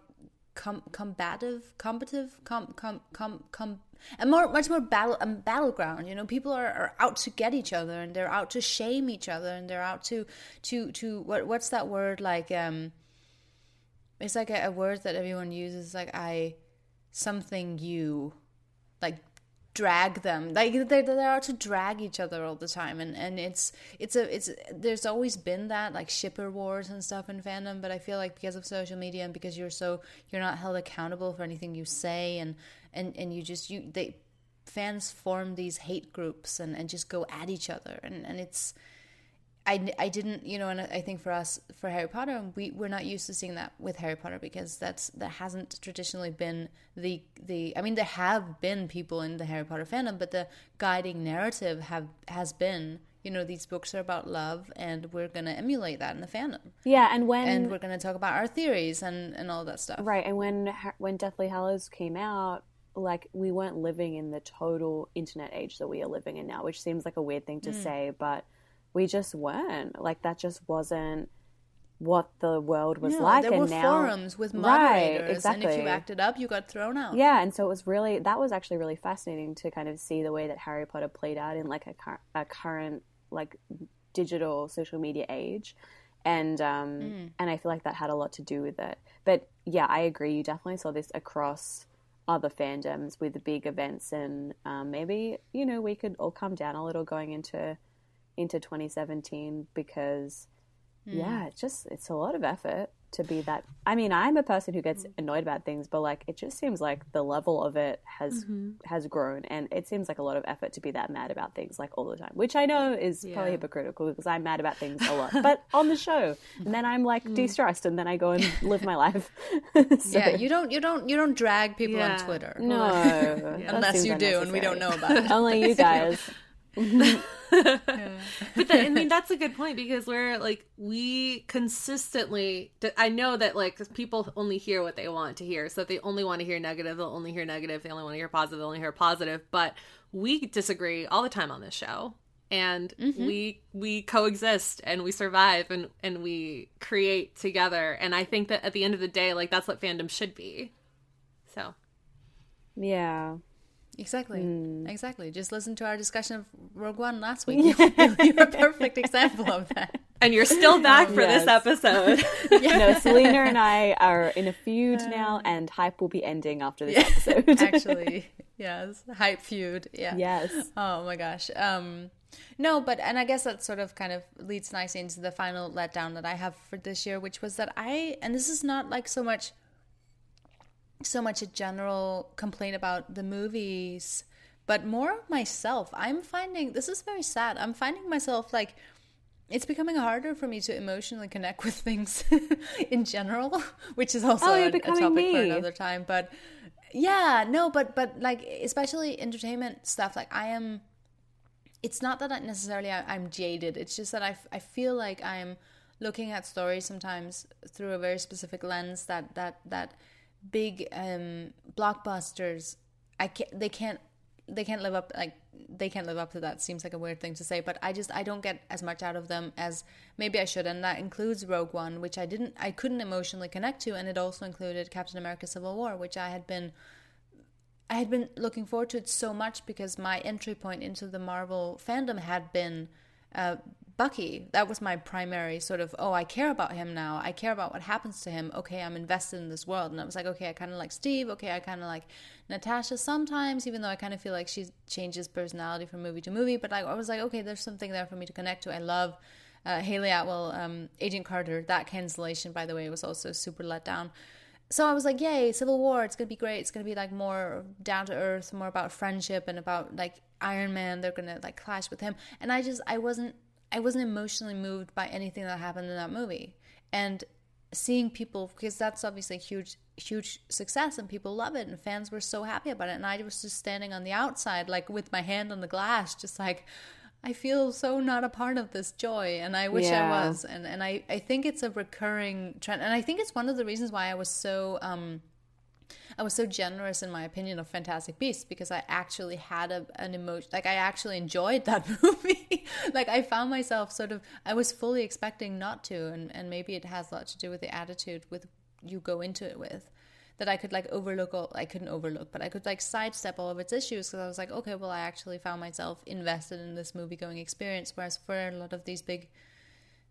com- combative combative com com com com and more much more battle um, battleground you know? People are, are out to get each other and they're out to shame each other and they're out to to to what what's that word? Like um it's like a, a word that everyone uses like i something you like drag them. Like they're, they're out to drag each other all the time. And and it's it's a it's there's always been that like shipper wars and stuff in fandom. But i feel like because of social media and because you're so you're not held accountable for anything you say and and and you just you they fans form these hate groups and and just go at each other. And and it's I, I didn't you know and I think for us for Harry Potter we we're not used to seeing that with Harry Potter because that's that hasn't traditionally been the the I mean there have been people in the Harry Potter fandom but the guiding narrative have has been you know these books are about love and we're going to emulate that in the fandom yeah and when and we're going to talk about our theories and and all that stuff right and when when Deathly Hallows came out like we weren't living in the total internet age that we are living in now which seems like a weird thing to mm. say but we just weren't. Like that just wasn't what the world was Yeah, like there and were now forums with Right, moderators, and if you acted up, you got thrown out. yeah and so it was really that was actually really fascinating to kind of see the way that harry potter played out in like a, a current like digital social media age. And um and i feel like that had a lot to do with it. But yeah i agree. You definitely saw this across other fandoms with the big events and um, maybe you know we could all come down a little going into into 2017 because hmm. yeah it's just it's a lot of effort to be that i mean i'm a person who gets hmm. annoyed about things but like it just seems like the level of it has mm-hmm. has grown and it seems like a lot of effort to be that mad about things like all the time which i know is probably hypocritical because i'm mad about things a lot [laughs] but on the show and then i'm like hmm. de-stressed and then i go and [laughs] live my life. [laughs] So- Yeah, you don't, you don't, you don't drag people Yeah. on Twitter. no. That unless you do, and we don't know about it. only you guys Mm-hmm. [laughs] but that, I mean, that's a good point because we're like we consistently. I know that like people only hear what they want to hear, so if they only want to hear negative, they'll only hear negative. They only want to hear positive, they'll only hear positive. But we disagree all the time on this show, and mm-hmm. we we coexist and we survive and and we create together. And I think that at the end of the day, like that's what fandom should be. So yeah Exactly. Hmm. Exactly. Just listen to our discussion of Rogue One last week. [laughs] You're a perfect example of that. and you're still back for Yes. this episode. [laughs] no selina and i are in a feud now and hype will be ending after this episode [laughs] Actually, yes. Hype feud. Yeah. yes Oh my gosh. Um no, but and I guess that sort of kind of leads nicely into the final letdown that I have for this year, which was that I and this is not like so much so much a general complaint about the movies, but more of myself. I'm finding this is very sad. I'm finding myself like it's becoming harder for me to emotionally connect with things [laughs] in general, [laughs] which is also Oh, a, a topic for another time. But yeah, no, but but like especially entertainment stuff. Like I am. It's not that I necessarily I, I'm jaded. It's just that I, f- I feel like I'm looking at stories sometimes through a very specific lens that that that big um blockbusters I can't they can't they can't live up like they can't live up to that. Seems like a weird thing to say but i just i don't get as much out of them as maybe i should and that includes rogue one which i didn't i couldn't emotionally connect to and it also included captain america civil war which i had been i had been looking forward to it so much because my entry point into the marvel fandom had been uh, Bucky. That was my primary sort of, oh, I care about him now. I care about what happens to him. Okay, I'm invested in this world. And I was like, okay, I kind of like Steve. Okay, I kind of like Natasha sometimes, even though I kind of feel like she changes personality from movie to movie. But I, I was like, okay, there's something there for me to connect to. I love uh, Hayley Atwell, um, Agent Carter. That cancellation, by the way, was also super let down. So I was like, yay, Civil War, it's gonna be great. It's gonna be like more down to earth, more about friendship and about like Iron Man. They're gonna like clash with him. And I just I wasn't I wasn't emotionally moved by anything that happened in that movie. And seeing people because that's obviously a huge huge success and people love it and fans were so happy about it and I was just standing on the outside like with my hand on the glass just like I feel so not a part of this joy and I wish Yeah. I was and and I I think it's a recurring trend and I think it's one of the reasons why I was so um I was so generous in my opinion of Fantastic Beasts because I actually had a, an emotion, like I actually enjoyed that [laughs] movie. like I found myself sort of, I was fully expecting not to, and, and maybe it has a lot to do with the attitude with you go into it with. That I could like overlook all, I couldn't overlook, but I could like sidestep all of its issues because I was like, okay, well, I actually found myself invested in this movie going experience. Whereas for a lot of these big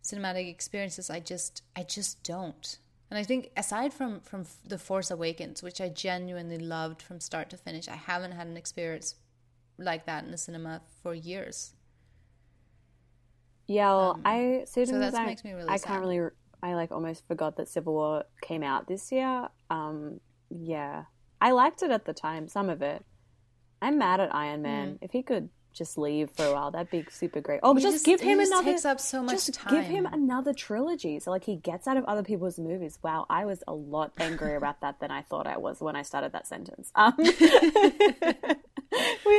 cinematic experiences, I just, I just don't. And I think aside from from The Force Awakens, which I genuinely loved from start to finish, I haven't had an experience like that in the cinema for years. Yeah, well, I so, so that makes me really I sad. can't really. I like almost forgot that Civil War came out this year. Um, yeah, I liked it at the time. Some of it. I'm mad at Iron Man. If he could just leave for a while, that'd be super great. Oh, but just, just- give him just another. takes up so much just give him another trilogy. So like he gets out of other people's movies. Wow, I was a lot angrier about that than I thought I was when I started that sentence. Um, [laughs] we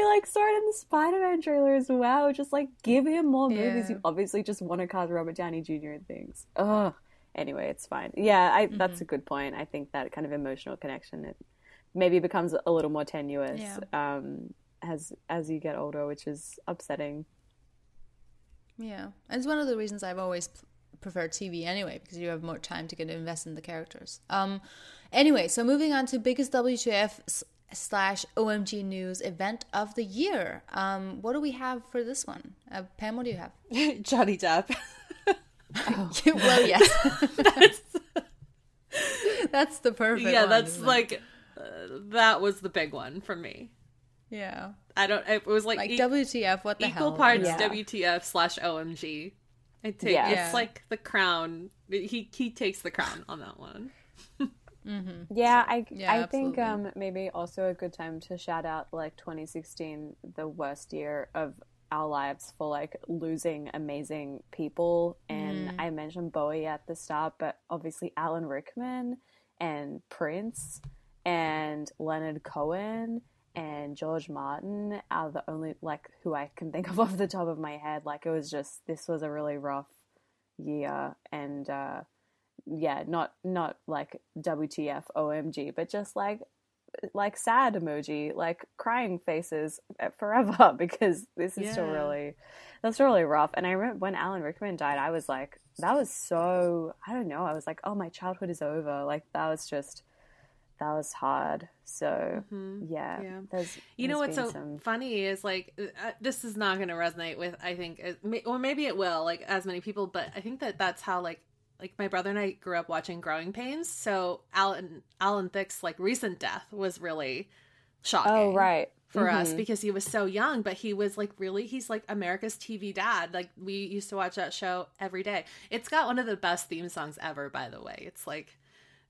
like saw it in the Spider-Man trailer as well. Just like give him more movies. You obviously just want to cast Robert Downey Jr. and things. Ugh. Anyway, it's fine. Yeah, I, that's Mm-hmm. a good point. I think that kind of emotional connection it maybe becomes a little more tenuous Yeah. um, as as you get older, which is upsetting. Yeah, and it's one of the reasons I've always p- prefer TV anyway because you have more time to get to invest in the characters. Um, anyway, so moving on to biggest WTF slash OMG news event of the year. Um, what do we have for this one? Uh, Pam, what do you have? [laughs] Johnny Depp. [laughs] oh. well, yes. [laughs] that's, that's the perfect. Yeah, one, that's like uh, that was the big one for me. Yeah. I don't. It was like, like e- WTF? What the equal hell? parts Yeah. WTF slash OMG. I take Yeah. it's like the crown. He he takes the crown on that one. [laughs] Yeah, I Yeah, I think um maybe also a good time to shout out like 2016, the worst year of our lives for like losing amazing people. And Mm. I mentioned Bowie at the start, but obviously Alan Rickman and Prince and Leonard Cohen and George Martin are the only like who I can think of [laughs] off the top of my head. Like it was just this was a really rough year and uh yeah, not not like WTF OMG, but just like like sad emoji, like crying faces forever [laughs] because this is still really that's really rough. And I remember when Alan Rickman died, I was like, that was so I don't know. I was like, oh, my childhood is over. Like that was just that was hard. So yeah, Yeah. there's You know what's so some- funny is like uh, this is not going to resonate with I think uh, may- or maybe it will like as many people, but I think that that's how like like my brother and I grew up watching Growing Pains, so Alan Alan Thicke's like recent death was really shocking. Oh right. for us Mhm. because he was so young, but he was like really he's like America's TV dad. Like we used to watch that show every day. It's got one of the best theme songs ever, by the way. It's like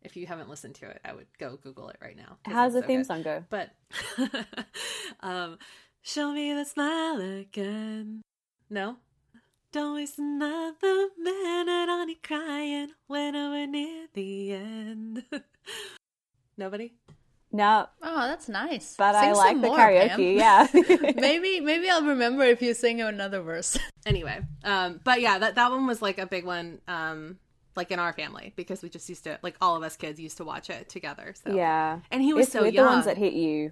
if you haven't listened to it, I would go Google it right now. How's it's the so theme good. song go? But [laughs] um show me the smile again. No? Don't waste another minute on you crying when we're near the end. [laughs] Nobody? No, Oh, that's nice. but I like the more, karaoke. Pam. Yeah. [laughs] maybe maybe I'll remember if you sing another verse. anyway um but yeah that that one was like a big one um like in our family because we just used to like all of us kids used to watch it together so yeah. and he was it's so young the ones that hit you.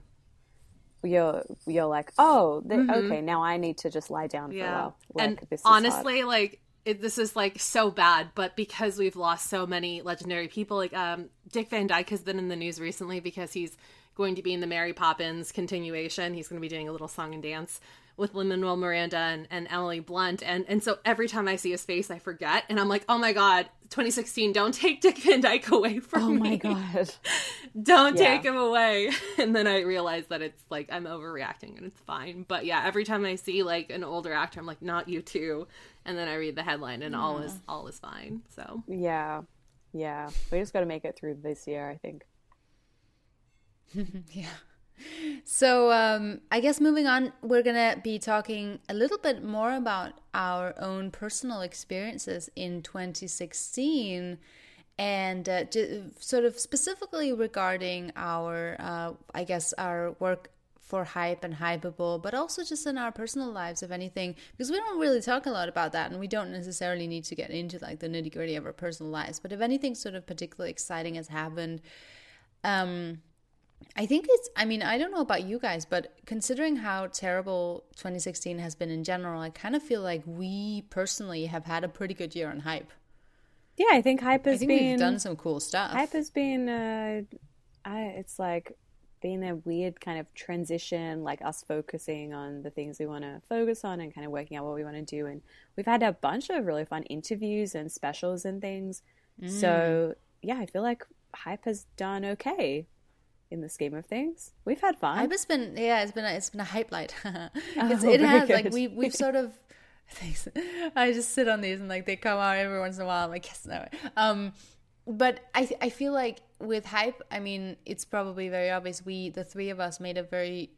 You're you're like, oh, th- Mhm. okay, now I need to just lie down for a yeah while. Like, and this is hard. honestly like it, this is like so bad but because we've lost so many legendary people like um dick van dyke has been in the news recently because he's going to be in the mary poppins continuation he's going to be doing a little song and dance with Lin Manuel Miranda and, and Emily Blunt, and and so every time I see his face, I forget, and I'm like, oh my god, 2016, don't take Dick Van Dyke away from oh me. my god, [laughs] don't Yeah. take him away [laughs] and then i realize that it's like i'm overreacting and it's fine but yeah every time i see like an older actor i'm like not you too and then i read the headline and all is all is fine so yeah, yeah. We just got to make it through this year. I think. [laughs] yeah. So um, I guess moving on, we're gonna be talking a little bit more about our own personal experiences in 2016, and uh, sort of specifically regarding our, uh, I guess, our work for hype and hypable, but also just in our personal lives, if anything, because we don't really talk a lot about that, and we don't necessarily need to get into like the nitty gritty of our personal lives. But if anything, sort of particularly exciting has happened. Um, I think it's, I mean, I don't know about you guys, but considering how terrible 2016 has been in general, I kind of feel like we personally have had a pretty good year on hype. Yeah, I think hype I has think been we've done some cool stuff. hype has been. Uh, I, it's like been a weird kind of transition, like us focusing on the things we want to focus on and kind of working out what we want to do. And we've had a bunch of really fun interviews and specials and things. So yeah, I feel like hype has done okay in the scheme of things. We've had fun. Hype has been, yeah, it's been, a, it's been a hype light. [laughs] [laughs] it's, Oh, it has, like, we, we've [laughs] sort of, thanks. I just sit on these and like they come out every once in a while. I'm like, yes, no. Um, but I, I feel like with hype, I mean, it's probably very obvious. We, the three of us, made a very,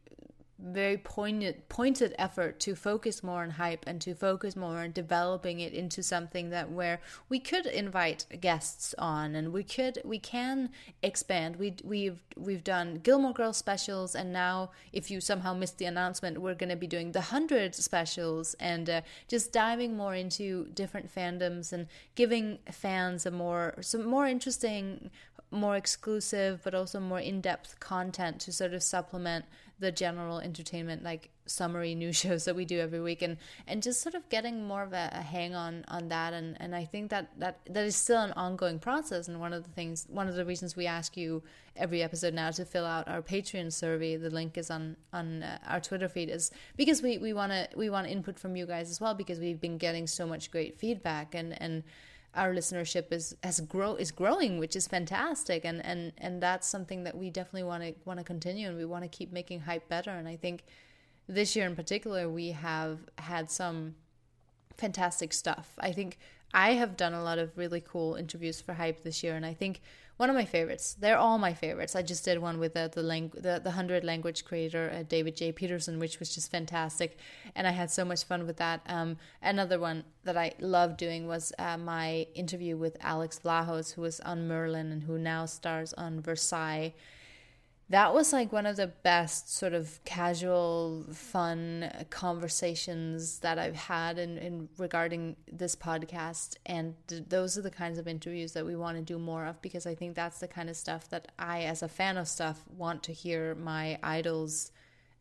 very pointed, pointed effort to focus more on hype and to focus more on developing it into something that where we could invite guests on and we could, we can expand. We, we've, we've done Gilmore Girls specials, and now if you somehow missed the announcement, we're going to be doing the hundred specials and uh, just diving more into different fandoms and giving fans a more, some more interesting more exclusive but also more in-depth content to sort of supplement the general entertainment like summary news [laughs] shows that we do every week and and just sort of getting more of a, a, hang on on that and and I think that that that is still an ongoing process and one of the things one of the reasons we ask you every episode now to fill out our Patreon survey the link is on on uh, our Twitter feed is because we we want to we want input from you guys as well because we've been getting so much great feedback and and our listenership is has grow is growing, which is fantastic, and and and that's something that we definitely want to want to continue, and we want to keep making hype better. And I think this year in particular, we have had some fantastic stuff. I think I have done a lot of really cool interviews for hype this year, and I think one of my favorites. They're all my favorites. I just did one with the the lang- the, the hundred language creator uh, David J Peterson, which was just fantastic, and I had so much fun with that. Um, another one that I loved doing was uh, my interview with Alex Vlahos, who was on Merlin and who now stars on Versailles that was like one of the best sort of casual fun conversations that i've had in, in regarding this podcast. And th- those are the kinds of interviews that we want to do more of because i think that's the kind of stuff that i as a fan of stuff want to hear my idols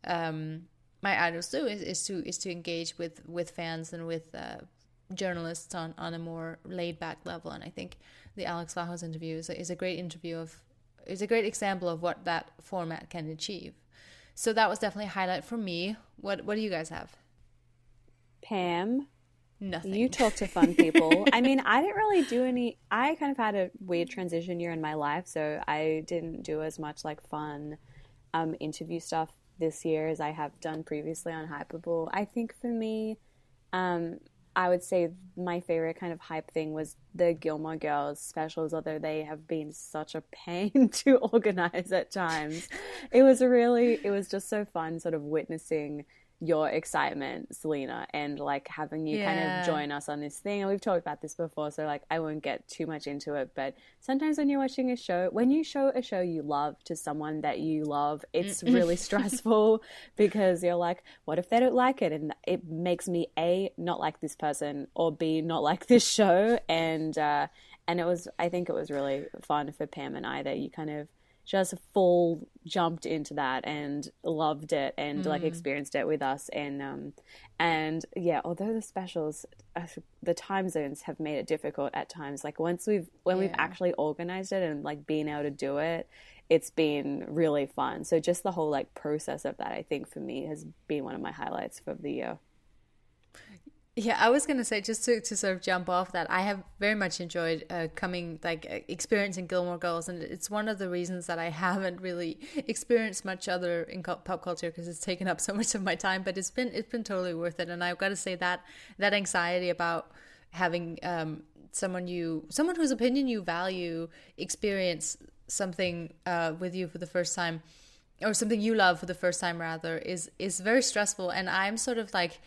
um, my idols do is, is to is to engage with with fans and with uh, journalists on on a more laid back level. And i think the alex Vlahos interview is a, is a great interview of is a great example of what that format can achieve. So that was definitely a highlight for me. What what do you guys have? Pam, nothing. You talk to fun people. I mean, I didn't really do any. I kind of had a weird transition year in my life, so I didn't do as much like fun um, interview stuff this year as I have done previously on Hypable. I think for me, um, I would say my favorite kind of hype thing was the Gilmore Girls specials, although they have been such a pain [laughs] to organize at times. It was really, it was just so fun sort of witnessing your excitement, Selina, and like having you yeah. kind of join us on this thing. And we've talked about this before, so like I won't get too much into it. But sometimes when you're watching a show, when you show a show you love to someone that you love, it's really [laughs] stressful because you're like, what if they don't like it? And it makes me A, not like this person, or B, not like this show. And, uh, and it was, I think it was really fun for Pam and I that you kind of just full jumped into that and loved it and mm. like experienced it with us and um and yeah although the specials uh, the time zones have made it difficult at times like once we've when yeah. we've actually organized it and like being able to do it it's been really fun so just the whole like process of that i think for me has been one of my highlights for the year yeah, I was gonna say just to, to sort of jump off that I have very much enjoyed uh, coming like uh, experiencing Gilmore Girls, and it's one of the reasons that I [laughs] haven't really experienced much other in pop culture because it's taken up [laughs] so much of my time. But it's been it's been totally worth it, and I've got to say that that anxiety about having um, someone you someone whose opinion you value experience something uh, with you for the first time, or something you love for the first time rather is is very stressful, and I'm sort of like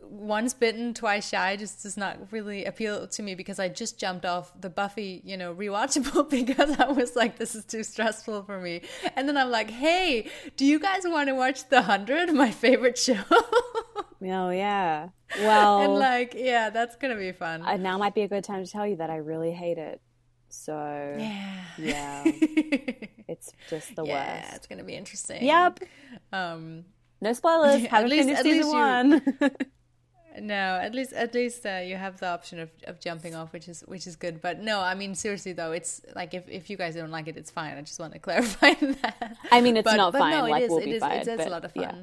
once bitten, twice shy just does not really appeal to me because I just jumped off the Buffy, you know, rewatchable [laughs] because I was like, this is too stressful for me. And then I'm like, hey, do you guys want to watch The Hundred, my favorite [laughs] show? oh, yeah. Well, and like, yeah, that's going to be fun. Uh, now might be a good time to tell you that I really hate it. So, yeah. Yeah. [laughs] it's just the yeah, worst. it's going to be interesting. Yep. Um, no spoilers. Haven't least, finished season one. No, at least at least uh, you have the option of, of jumping off, which is which is good. But no, I mean seriously though, it's like if, if you guys don't like it, it's fine. I just want to [laughs] clarify that. I mean, it's but, not but fine. No, like it is, we'll it be is, fired, It's, but, a lot of fun. Yeah.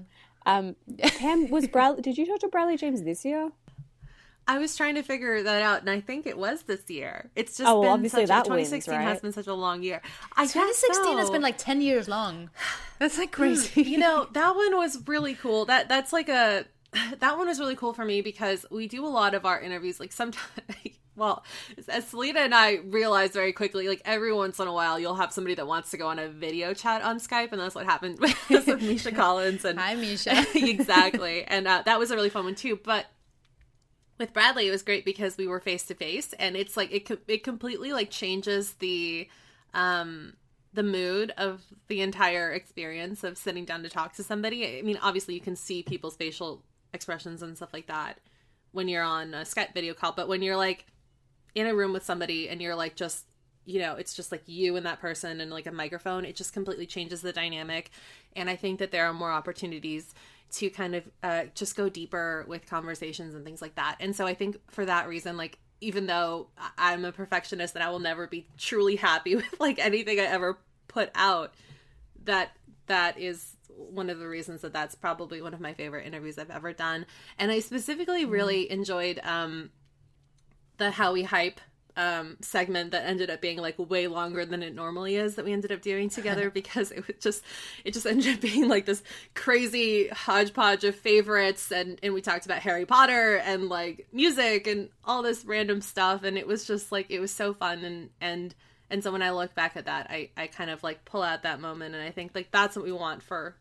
Um, Pam was [laughs] Bradley. did you talk to Bradley James this year? I was trying to figure that out, and I think it was this year. It's just oh, well, been obviously such, that 2016 wins, right? has been such a long year. I 2016 so. has been like 10 years long. [sighs] That's like crazy. you know, [laughs] that one was really cool. That that's like a [laughs] that one was really cool for me because we do a lot of our interviews like sometimes [laughs] well as selina and i realized very quickly like every once in a while you'll have somebody that wants to go on a video chat on skype and that's what happened with, [laughs] misha collins and hi misha. Exactly. And uh, that was a really fun one too. But with bradley it was great because we were face to face and it's like it, it completely like changes the um the mood of the entire experience of sitting down to talk to somebody. I mean, obviously you can see people's facial expressions and stuff like that when you're on a Skype video call, but when you're like in a room with somebody and you're like just you know it's just like you and that person and like a microphone it just completely changes the dynamic. And i think that there are more opportunities to kind of uh, just go deeper with conversations and things like that. And so i think for that reason like even though i'm a perfectionist and i will never be truly happy [laughs] with like anything i ever put out that that is one of the reasons that that's probably one of my favorite interviews I've ever done. And I specifically really enjoyed um, the how we hype um, segment that ended up being like way longer than it normally is that we ended up doing together [laughs] because it was just it just ended up being like this crazy hodgepodge of favorites and and we talked about Harry Potter and like music and all this random stuff. And it was just like it was so fun. And and and so when I look back at that I I kind of like pull out that moment and I think like that's what we want for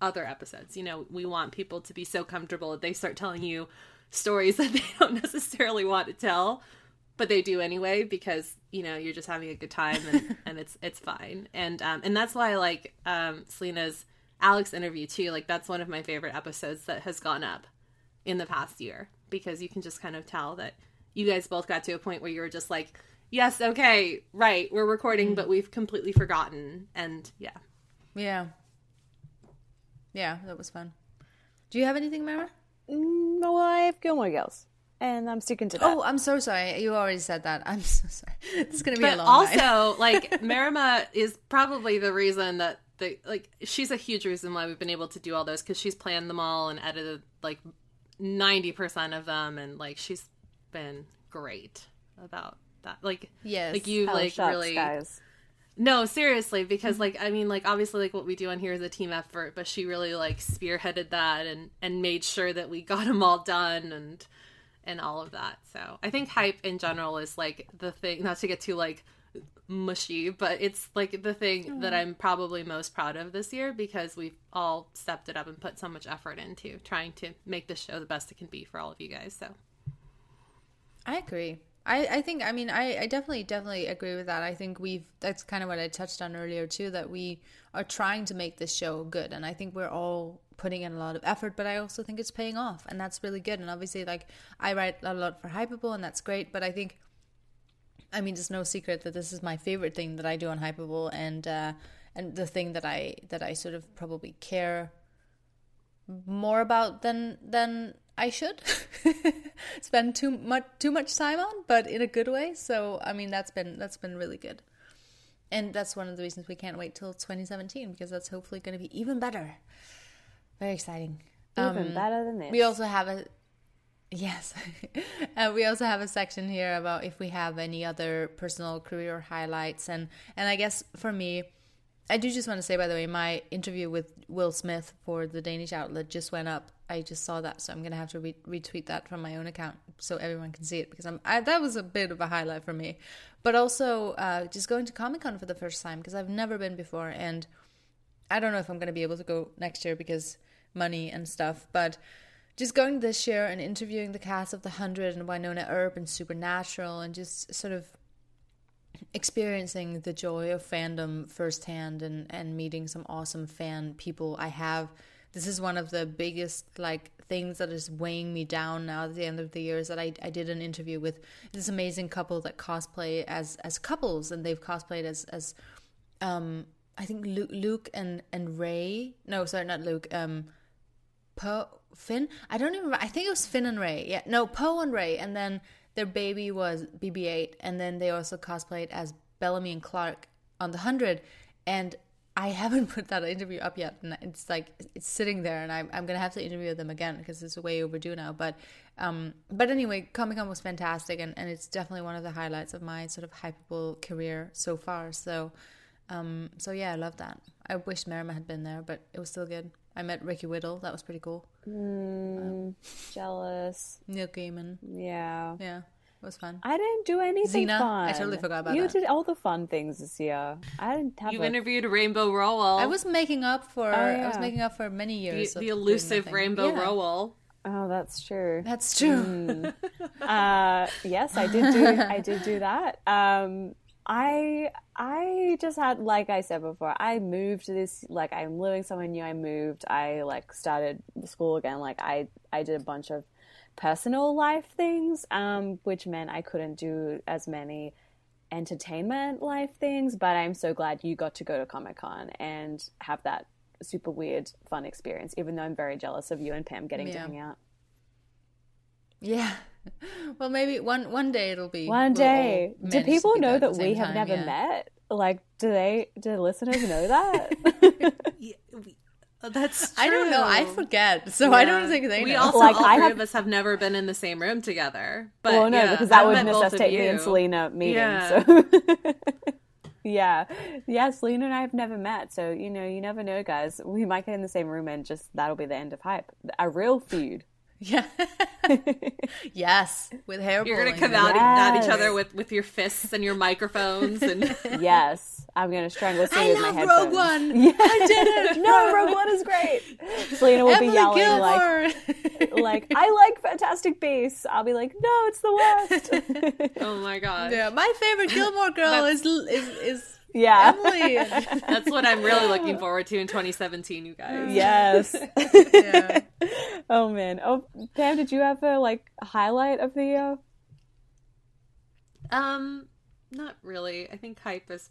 other episodes. You know we want people to be so comfortable that they start telling you stories [laughs] that they don't necessarily want to tell but they do anyway because you know you're just having a good time and, [laughs] and it's it's fine. And um and that's why I like um Selina's Alex interview too. Like that's one of my favorite episodes that has gone up in the past year because you can just kind of tell that you guys both got to a point where you were just like yes okay right we're recording but we've completely forgotten. And yeah. Yeah. Yeah, that was fun. Do you have anything, Mara? Mm, well, I have Gilmore Girls, and I'm sticking to that. Oh, I'm so sorry. You already said that. I'm so [laughs] sorry. This is gonna be a but long night. also [laughs] like Marama is probably the reason that the like she's a huge reason why we've been able to do all those because she's planned them all and edited like 90% of them and like she's been great about that like Yes. like you Hell like shucks, really guys. No seriously because mm-hmm. like i mean like obviously like what we do on here is a team effort but she really like spearheaded that and and made sure that we got [laughs] them all done and and all of that. So i think hype in general is like the thing not to get too like mushy but it's like the thing that i'm probably most proud of this year because we've all stepped it up and put so much effort into trying to make this show the best it can be for all of you guys so. I agree. I, I think I mean I, I definitely definitely agree with that. I think we've that's kind of what I touched on earlier too that we are trying to make this show good and I think we're all putting in a lot of effort but I also think it's paying off and that's really good and obviously like I write a lot for Hypable and that's great but I think I mean it's no secret that this is my favorite thing that I do on Hypable and uh and the thing that I that I sort of probably care more about than than I should [laughs] spend too much too much time on, but in a good way. So I mean that's been that's been really good. And that's one of the reasons we can't wait till 2017 because that's hopefully going to be even better. Very exciting. Even better than this. We also have a yes, [laughs] uh, we also have a section here about if we have any other personal career highlights, and and I guess for me, I do just want to say by the way, my interview with Will Smith for the Danish outlet just went up. I just saw that, so I'm gonna have to re- retweet that from my own account so everyone can see it because I'm I, that was a bit of a highlight for me. But also, uh, just going to Comic Con for the first time because I've never been before, and I don't know if I'm gonna be able to go next year because money and stuff, but just going this year and interviewing the cast of The Hundred and Wynonna Earp and Supernatural and just sort of experiencing the joy of fandom firsthand and, and meeting some awesome fan people I have. This is one of the biggest like things that is weighing me down now at the end of the year is that I, I did an interview with this amazing couple that cosplay as as couples and they've cosplayed as as um I think Luke, Luke and and Rey no sorry not Luke um Poe Finn. I don't even. I think it was Finn and Rey. Yeah, no, Poe and Rey, and then their baby was BB-8, and then they also cosplayed as Bellamy and Clarke on the hundred. And I haven't [laughs] put that interview up yet, and it's like it's sitting there, and I'm I'm gonna have to interview them again because it's way overdue now. But um, but anyway, Comic Con was fantastic, and and it's definitely one of the highlights of my sort of hypable career so far. So. Um, so yeah, I love that. I wish Marama had been there, but it was still good. I met Ricky Whittle. That was pretty cool. Mm, jealous. Neil Gaiman. Yeah. Yeah, it was fun. I didn't do anything Xena? fun. I totally forgot about you that. did all the fun things this year. I didn't have you a... interviewed Rainbow Rowell I was making up for. I was making up for many years. the of doing elusive. Rainbow Yeah, Rowell Oh, that's true. That's true. [laughs] uh, yes, I did do. I did do that. Um, I I just had, like I said before, I moved to this. Like I'm living somewhere new. I moved. I like started the school again. Like I I did a bunch of personal life things, um, which meant I couldn't do as many entertainment life things, but I'm so glad you got to go to Comic Con and have that super weird fun experience, even though I'm very jealous of you and Pam getting to hang out. Yeah. [laughs] Well, maybe one one day it'll be. One we'll day. Do people know that we have time, never yeah. met? Like, do they, do listeners know [laughs] that? Yeah, we- oh, that's [laughs] I don't know. I forget, so I don't think they we know. also Like, all I three have- of us have never been in the same room together. But well, no, yeah, because that I've would met both of necessitate me and. Selina meeting. Yeah. So, yeah, yeah, Selina and I have never met, so you know, you never know, guys. We might get in the same room, and just that'll be the end of hype. A real feud. Yeah. [laughs] yes, with hair. You're gonna come and- out at each other with, with your fists and your microphones and [laughs] [laughs] yes, I'm gonna strangle Selina I with my love headphones. Rogue One. Yeah. I did it. no, Rogue One is great. Selina will be Emily yelling like, like I like Fantastic Beasts. I'll be like, no, it's the worst. oh my god. yeah, my favorite Gilmore girl is is is yeah. Emily. [laughs] That's what I'm really looking forward to in 2017, you guys. Yes. [laughs] [laughs] yeah. oh man. Oh, Pam, did you have a like highlight of the year? Um, not really. I think hype is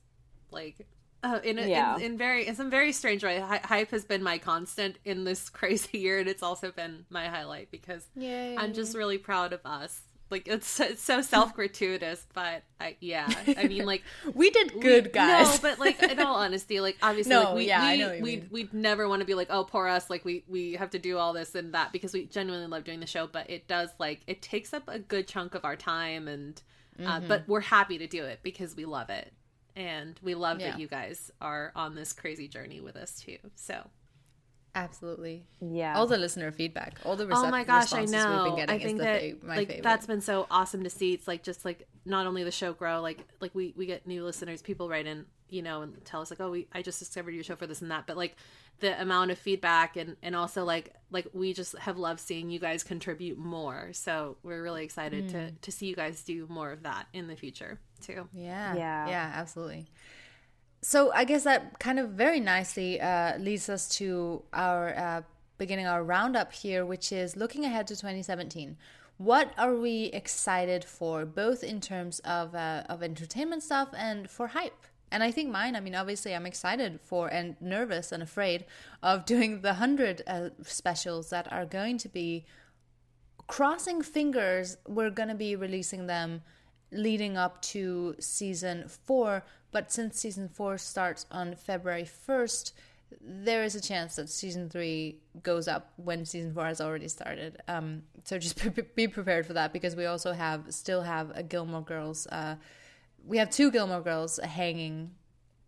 like uh, in, a, Yeah. in in very in some very strange way. Hy- hype has been my constant in this crazy year, and it's also been my highlight because Yay. I'm just really proud of us. Like it's so- it's so self gratuitous, but I, yeah, I mean [laughs] like we did we- good, guys. No, but like in all honesty, like obviously, No, like, we, yeah, I know we mean. we'd never want to be like, oh, poor us. Like we we have to do all this and that because we genuinely love doing the show, but it does like it takes up a good chunk of our time, and uh, Mm-hmm. but we're happy to do it because we love it, and we love Yeah. that you guys are on this crazy journey with us too. So Absolutely. Yeah. All the listener feedback, all the oh my gosh, I know. we've been getting I think is that, fa- my like, favorite. That's been so awesome to see. It's like just like not only the show grow, like like we we get new listeners, people write in, you know, and tell us like, oh, we I just discovered your show for this and that, but like the amount of feedback and and also like like we just have loved seeing you guys contribute more. So we're really excited to Mm. to see you guys do more of that in the future too. Yeah. Yeah. Yeah, absolutely. So I guess that kind of very nicely uh, leads us to our uh, beginning our roundup here, which is looking ahead to 2017. What are we excited for, both in terms of uh, of entertainment stuff and for hype? And I think mine. I mean, obviously, I'm excited for and nervous and afraid of doing the hundred uh, specials that are going to be crossing fingers we're going to be releasing them leading up to season 4 but since season 4 starts on February 1st there is a chance that season 3 goes up when season 4 has already started. Um, so just [laughs] be, prepared for that because we also have still have a Gilmore Girls uh, we have two Gilmore Girls hanging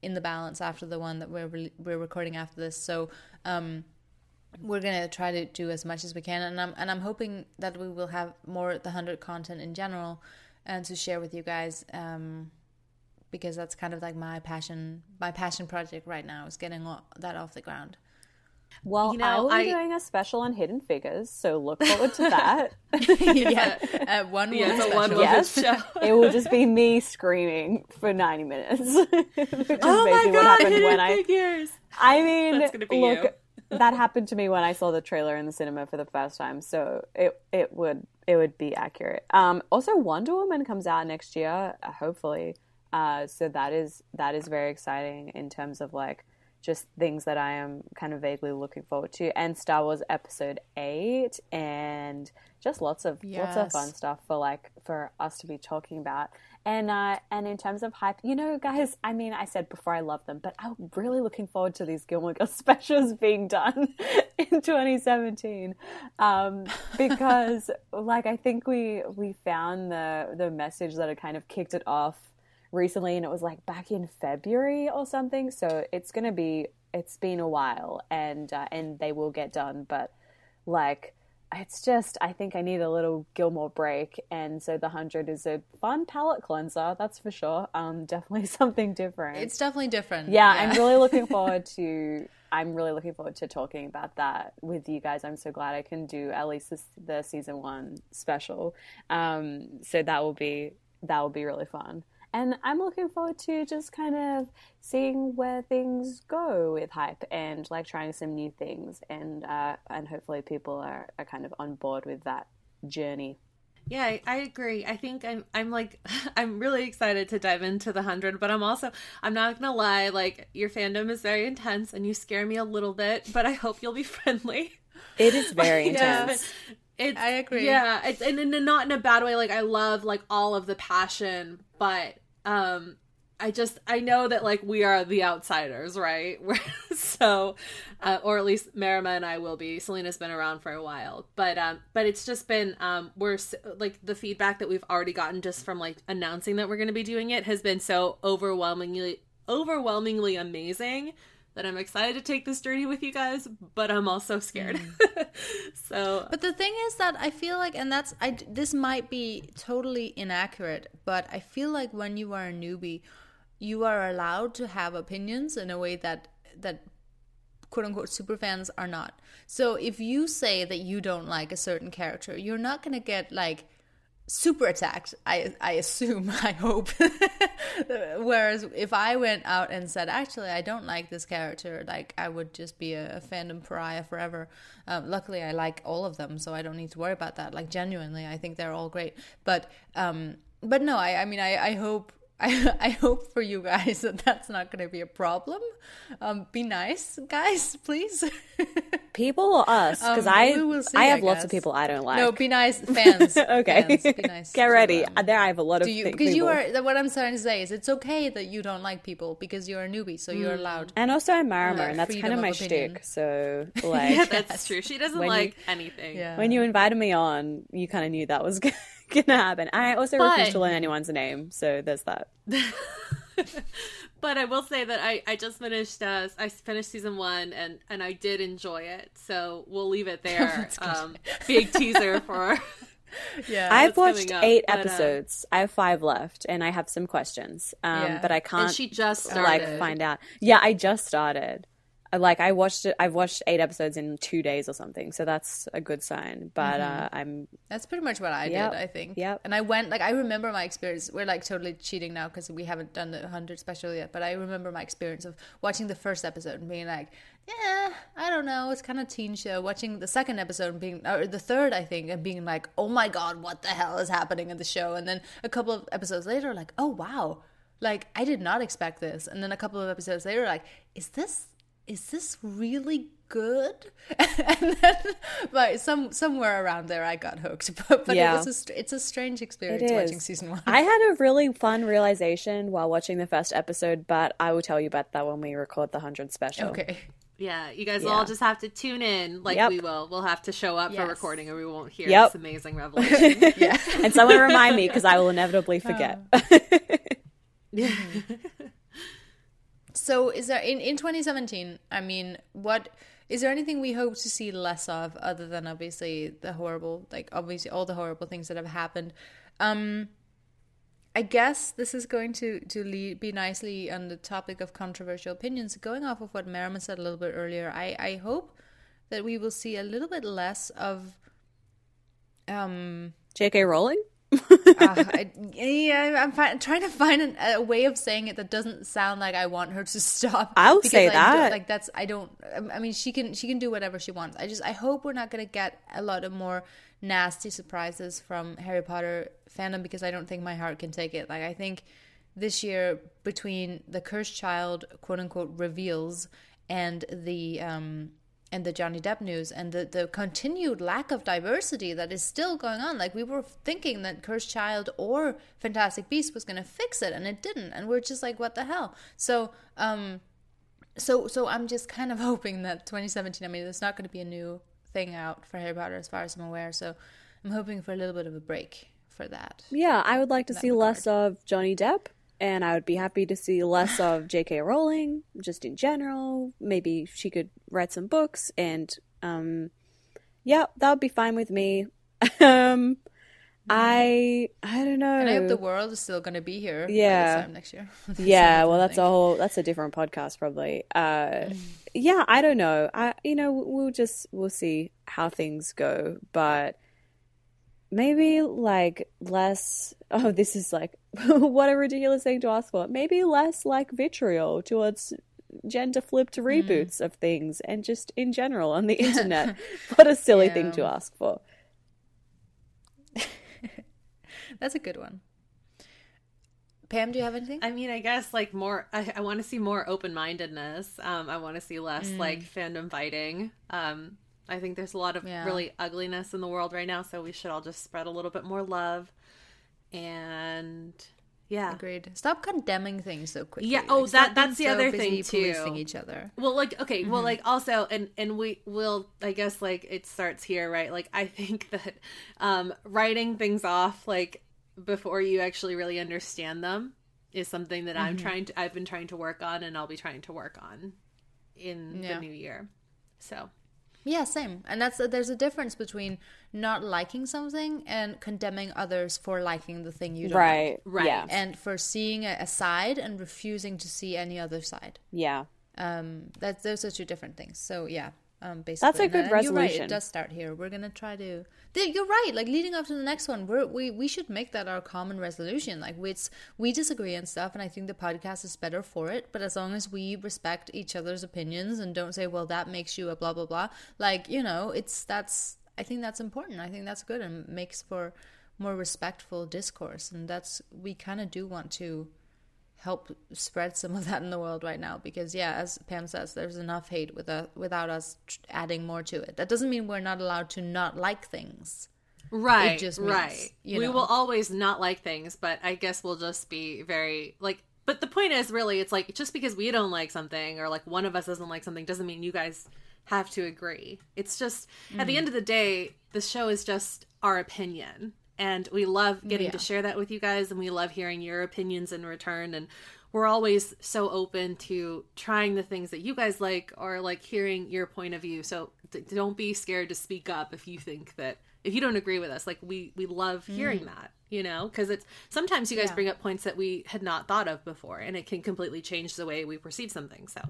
in the balance after the one that we're re- we're recording after this. So um, we're gonna try to do as much as we can, and I'm and I'm hoping that we will have more the hundred content in general, and to share with you guys, um, because that's kind of like my passion, my passion project right now is getting all, that off the ground. Well, You know, I will be I- doing a special on Hidden Figures, so look forward to that. [laughs] yeah, uh, one Yeah, woman special. one Yes. show. it will just be me screaming for 90 minutes. [laughs] Oh my basically god, what happened hidden when I figures. I mean, That's gonna be look, you. that happened to me when I saw the trailer in the cinema for the first time, so it it would it would be accurate. Um, also, Wonder Woman comes out next year, uh, hopefully. Uh, so that is that is very exciting in terms of like just things that I am kind of vaguely looking forward to, and Star Wars Episode Eight, and just lots of lots of fun stuff for like for us to be talking about. And uh, and in terms of hype, you know, guys, I mean, I said before I love them, but I'm really looking forward to these Gilmore Girls [laughs] specials being done [laughs] in 2017, um, because [laughs] like I think we we found the the message that had kind of kicked it off recently, and it was like back in February or something. So it's gonna be it's been a while, and uh, and they will get done, but like it's just I think I need a little Gilmore break, and so the hundred is a fun palate cleanser, that's for sure. Um, definitely [laughs] something different. It's definitely different. yeah, I'm really looking [laughs] forward to. I'm really looking forward to talking about that with you guys. I'm so glad I can do at least this, the season one special. Um, so that will be that will be really fun. And I'm looking forward to just kind of seeing where things go with hype and like trying some new things and uh, and hopefully people are, are kind of on board with that journey. Yeah, I, I agree. I think I'm I'm like [laughs] I'm really excited to dive into the hundred, but I'm also I'm not gonna lie, like your fandom is very intense and you scare me a little bit, but I hope you'll be [laughs] friendly. It is very Yeah. intense. It's I agree. Yeah, it's and, and not in a bad way. Like I love like all of the passion, but um, I just I know that like we are the outsiders, right? [laughs] so, uh, or at least Marama and I will be. Selina's been around for a while, but um, but it's just been um, we're like the feedback that we've already gotten just from like announcing that we're going to be doing it has been so overwhelmingly overwhelmingly amazing that I'm excited to take this journey with you guys, but I'm also scared. Mm. [laughs] so But the thing is that I feel like, and that's I. This might be totally inaccurate, but I feel like when you are a newbie, you are allowed to have opinions in a way that that quote unquote super fans are not. So if you say that you don't like a certain character, you're not gonna get like super attacked i i assume [laughs] i hope. [laughs] Whereas if i went out and said actually i don't like this character like i would just be a, a fandom pariah forever um, luckily i like all of them so i don't need to worry about that. Like genuinely i think they're all great. But um but no i i mean i i hope I, [laughs] I hope for you guys that that's not going to be a problem. Um, be nice, guys, [laughs] please. People or us? Because Um, I we will see, I I have lots of people I don't like. no, be nice, fans. [laughs] okay, fans, be nice. get to, ready. um, there, I have a lot of do you thi- because you are what i'm trying to say is it's okay that you don't like people because you're a newbie so you're allowed and also I'm Marama, Uh, and that's kind of my of opinion. shtick. So like, yeah, that's true. She doesn't When you- like anything. yeah when you invited me on, you kind of knew that was [laughs] gonna happen. I also But- refuse to learn anyone's name, so there's that. [laughs] but I will say that I, I just finished uh, I finished season one and and I did enjoy it. So we'll leave it there. [laughs] um, big teaser for yeah I've watched eight but, uh, episodes. I have five left, and I have some questions. Um, Yeah. but I can't and she just started. like find out. Yeah, I just started. Like I watched it. I've watched eight episodes in two days or something, so that's a good sign. But uh, I'm That's pretty much what I Yep. did, I think. Yep. And I went like I remember my experience. We're like totally cheating now because we haven't done the hundred special yet. But I remember my experience of watching the first episode and being like, "Yeah, I don't know, it's kind of teen show." Watching the second episode and being, or the third, I think, and being like, "Oh my god, what the hell is happening in the show?" And then a couple of episodes later, like, "Oh wow." Like I did not expect this, and then a couple of episodes later, like, is this is this really good? [laughs] and then, but some somewhere around there, I got hooked. [laughs] But, but Yeah. it was a, it's a strange experience watching season one. I had a [laughs] really fun realization while watching the first episode, but I will tell you about that when we record the hundred special. okay, Yeah, you guys Yeah. will all just have to tune in like Yep. we will. We'll have to show up for recording or we won't hear Yep. this amazing revelation. yeah, And someone remind me because I will inevitably forget. Uh. So, is there in in 2017? I mean, what is there anything we hope to see less of, other than obviously the horrible, like obviously all the horrible things that have happened? Um, I guess this is going to to lead, be nicely on the topic of controversial opinions. Going off of what Marama said a little bit earlier, I I hope that we will see a little bit less of um J.K. Rowling. Uh, I, yeah, I'm fi- trying to find an, a way of saying it that doesn't sound like I want her to stop. I'll say I that. like that's I don't. I mean, she can she can do whatever she wants. I just I hope we're not gonna get a lot of more nasty surprises from Harry Potter fandom because I don't think my heart can take it. Like I think this year between the Cursed Child quote unquote reveals and the um and the Johnny Depp news and the, the continued lack of diversity that is still going on. Like we were thinking that Cursed Child or Fantastic Beast was going to fix it, and it didn't. And we're just like, what the hell? So, um, so so I'm just kind of [laughs] hoping that 2017. I mean, there's not going to be a new thing out for Harry Potter, as far as I'm aware. So I'm hoping for a little bit of a break for that. Yeah, I would like to see regard. less of Johnny Depp, and I would be happy to see less of [sighs] J.K. Rowling, just in general. Maybe she could write some books, and um, yeah, that would be fine with me. [laughs] um, I I don't know. And I hope the world is still going to be here. Yeah. this time next year. [laughs] Yeah well that's a whole that's a different podcast probably uh Mm. yeah i don't know i you know we'll just we'll see how things go but maybe like less [laughs] oh this is like [laughs] what a ridiculous thing to ask for maybe less like vitriol towards gender flipped Mm. reboots of things and just in general on the [laughs] internet what a silly thing to ask for [laughs] That's a good one. Pam, do you have anything? I mean, I guess like more. I, I want to see more open mindedness. Um, I want to see less Mm. like fandom fighting. Um, I think there's a lot of Yeah. really ugliness in the world right now, so we should all just spread a little bit more love. And yeah, Agreed. Stop condemning things so quickly. Yeah, oh, Like, that- that's the so other busy thing, too. Policing each other. Well, like okay, well, Mm-hmm. like also, and and we will, I guess, like it starts here, right? Like I [laughs] think that um writing things off like before you actually really understand them is something that Mm-hmm. I'm trying to, I've been trying to work on, and I'll be trying to work on in Yeah. the new year. So Yeah, same. And that's there's a difference between not liking something and condemning others for liking the thing you don't like. Right. Right. Yeah. And for seeing a, a side and refusing to see any other side. Yeah. Um, that those are two different things. So yeah, um, basically That's a good and You're right, it does start here. We're gonna try to. You're right. Like leading up to the next one, we're, we we should make that our common resolution. Like we we disagree and stuff, and I think the podcast is better for it. But as long as we respect each other's opinions and don't say, well, that makes you a blah blah blah. Like you know, it's that's. I think that's important. I think that's good and makes for more respectful discourse. And that's we kind of do want to help spread some of that in the world right now because yeah as pam says there's enough hate with us, without us adding more to it that doesn't mean we're not allowed to not like things right, just means, right. you we will always not like things, but I guess we'll just be very like. But the point is, really, it's like just because we don't like something or like one of us doesn't like something doesn't mean you guys have to agree. It's just at Mm-hmm. the end of the day, the show is just our opinion, and we love getting to share that with you guys, and we love hearing your opinions in return, and we're always so open to trying the things that you guys like or like hearing your point of view. So d- don't be scared to speak up if you think that if you don't agree with us. Like we we love hearing that, you know, because it's sometimes you guys Mm. Yeah. bring up points that we had not thought of before, and it can completely change the way we perceive something. So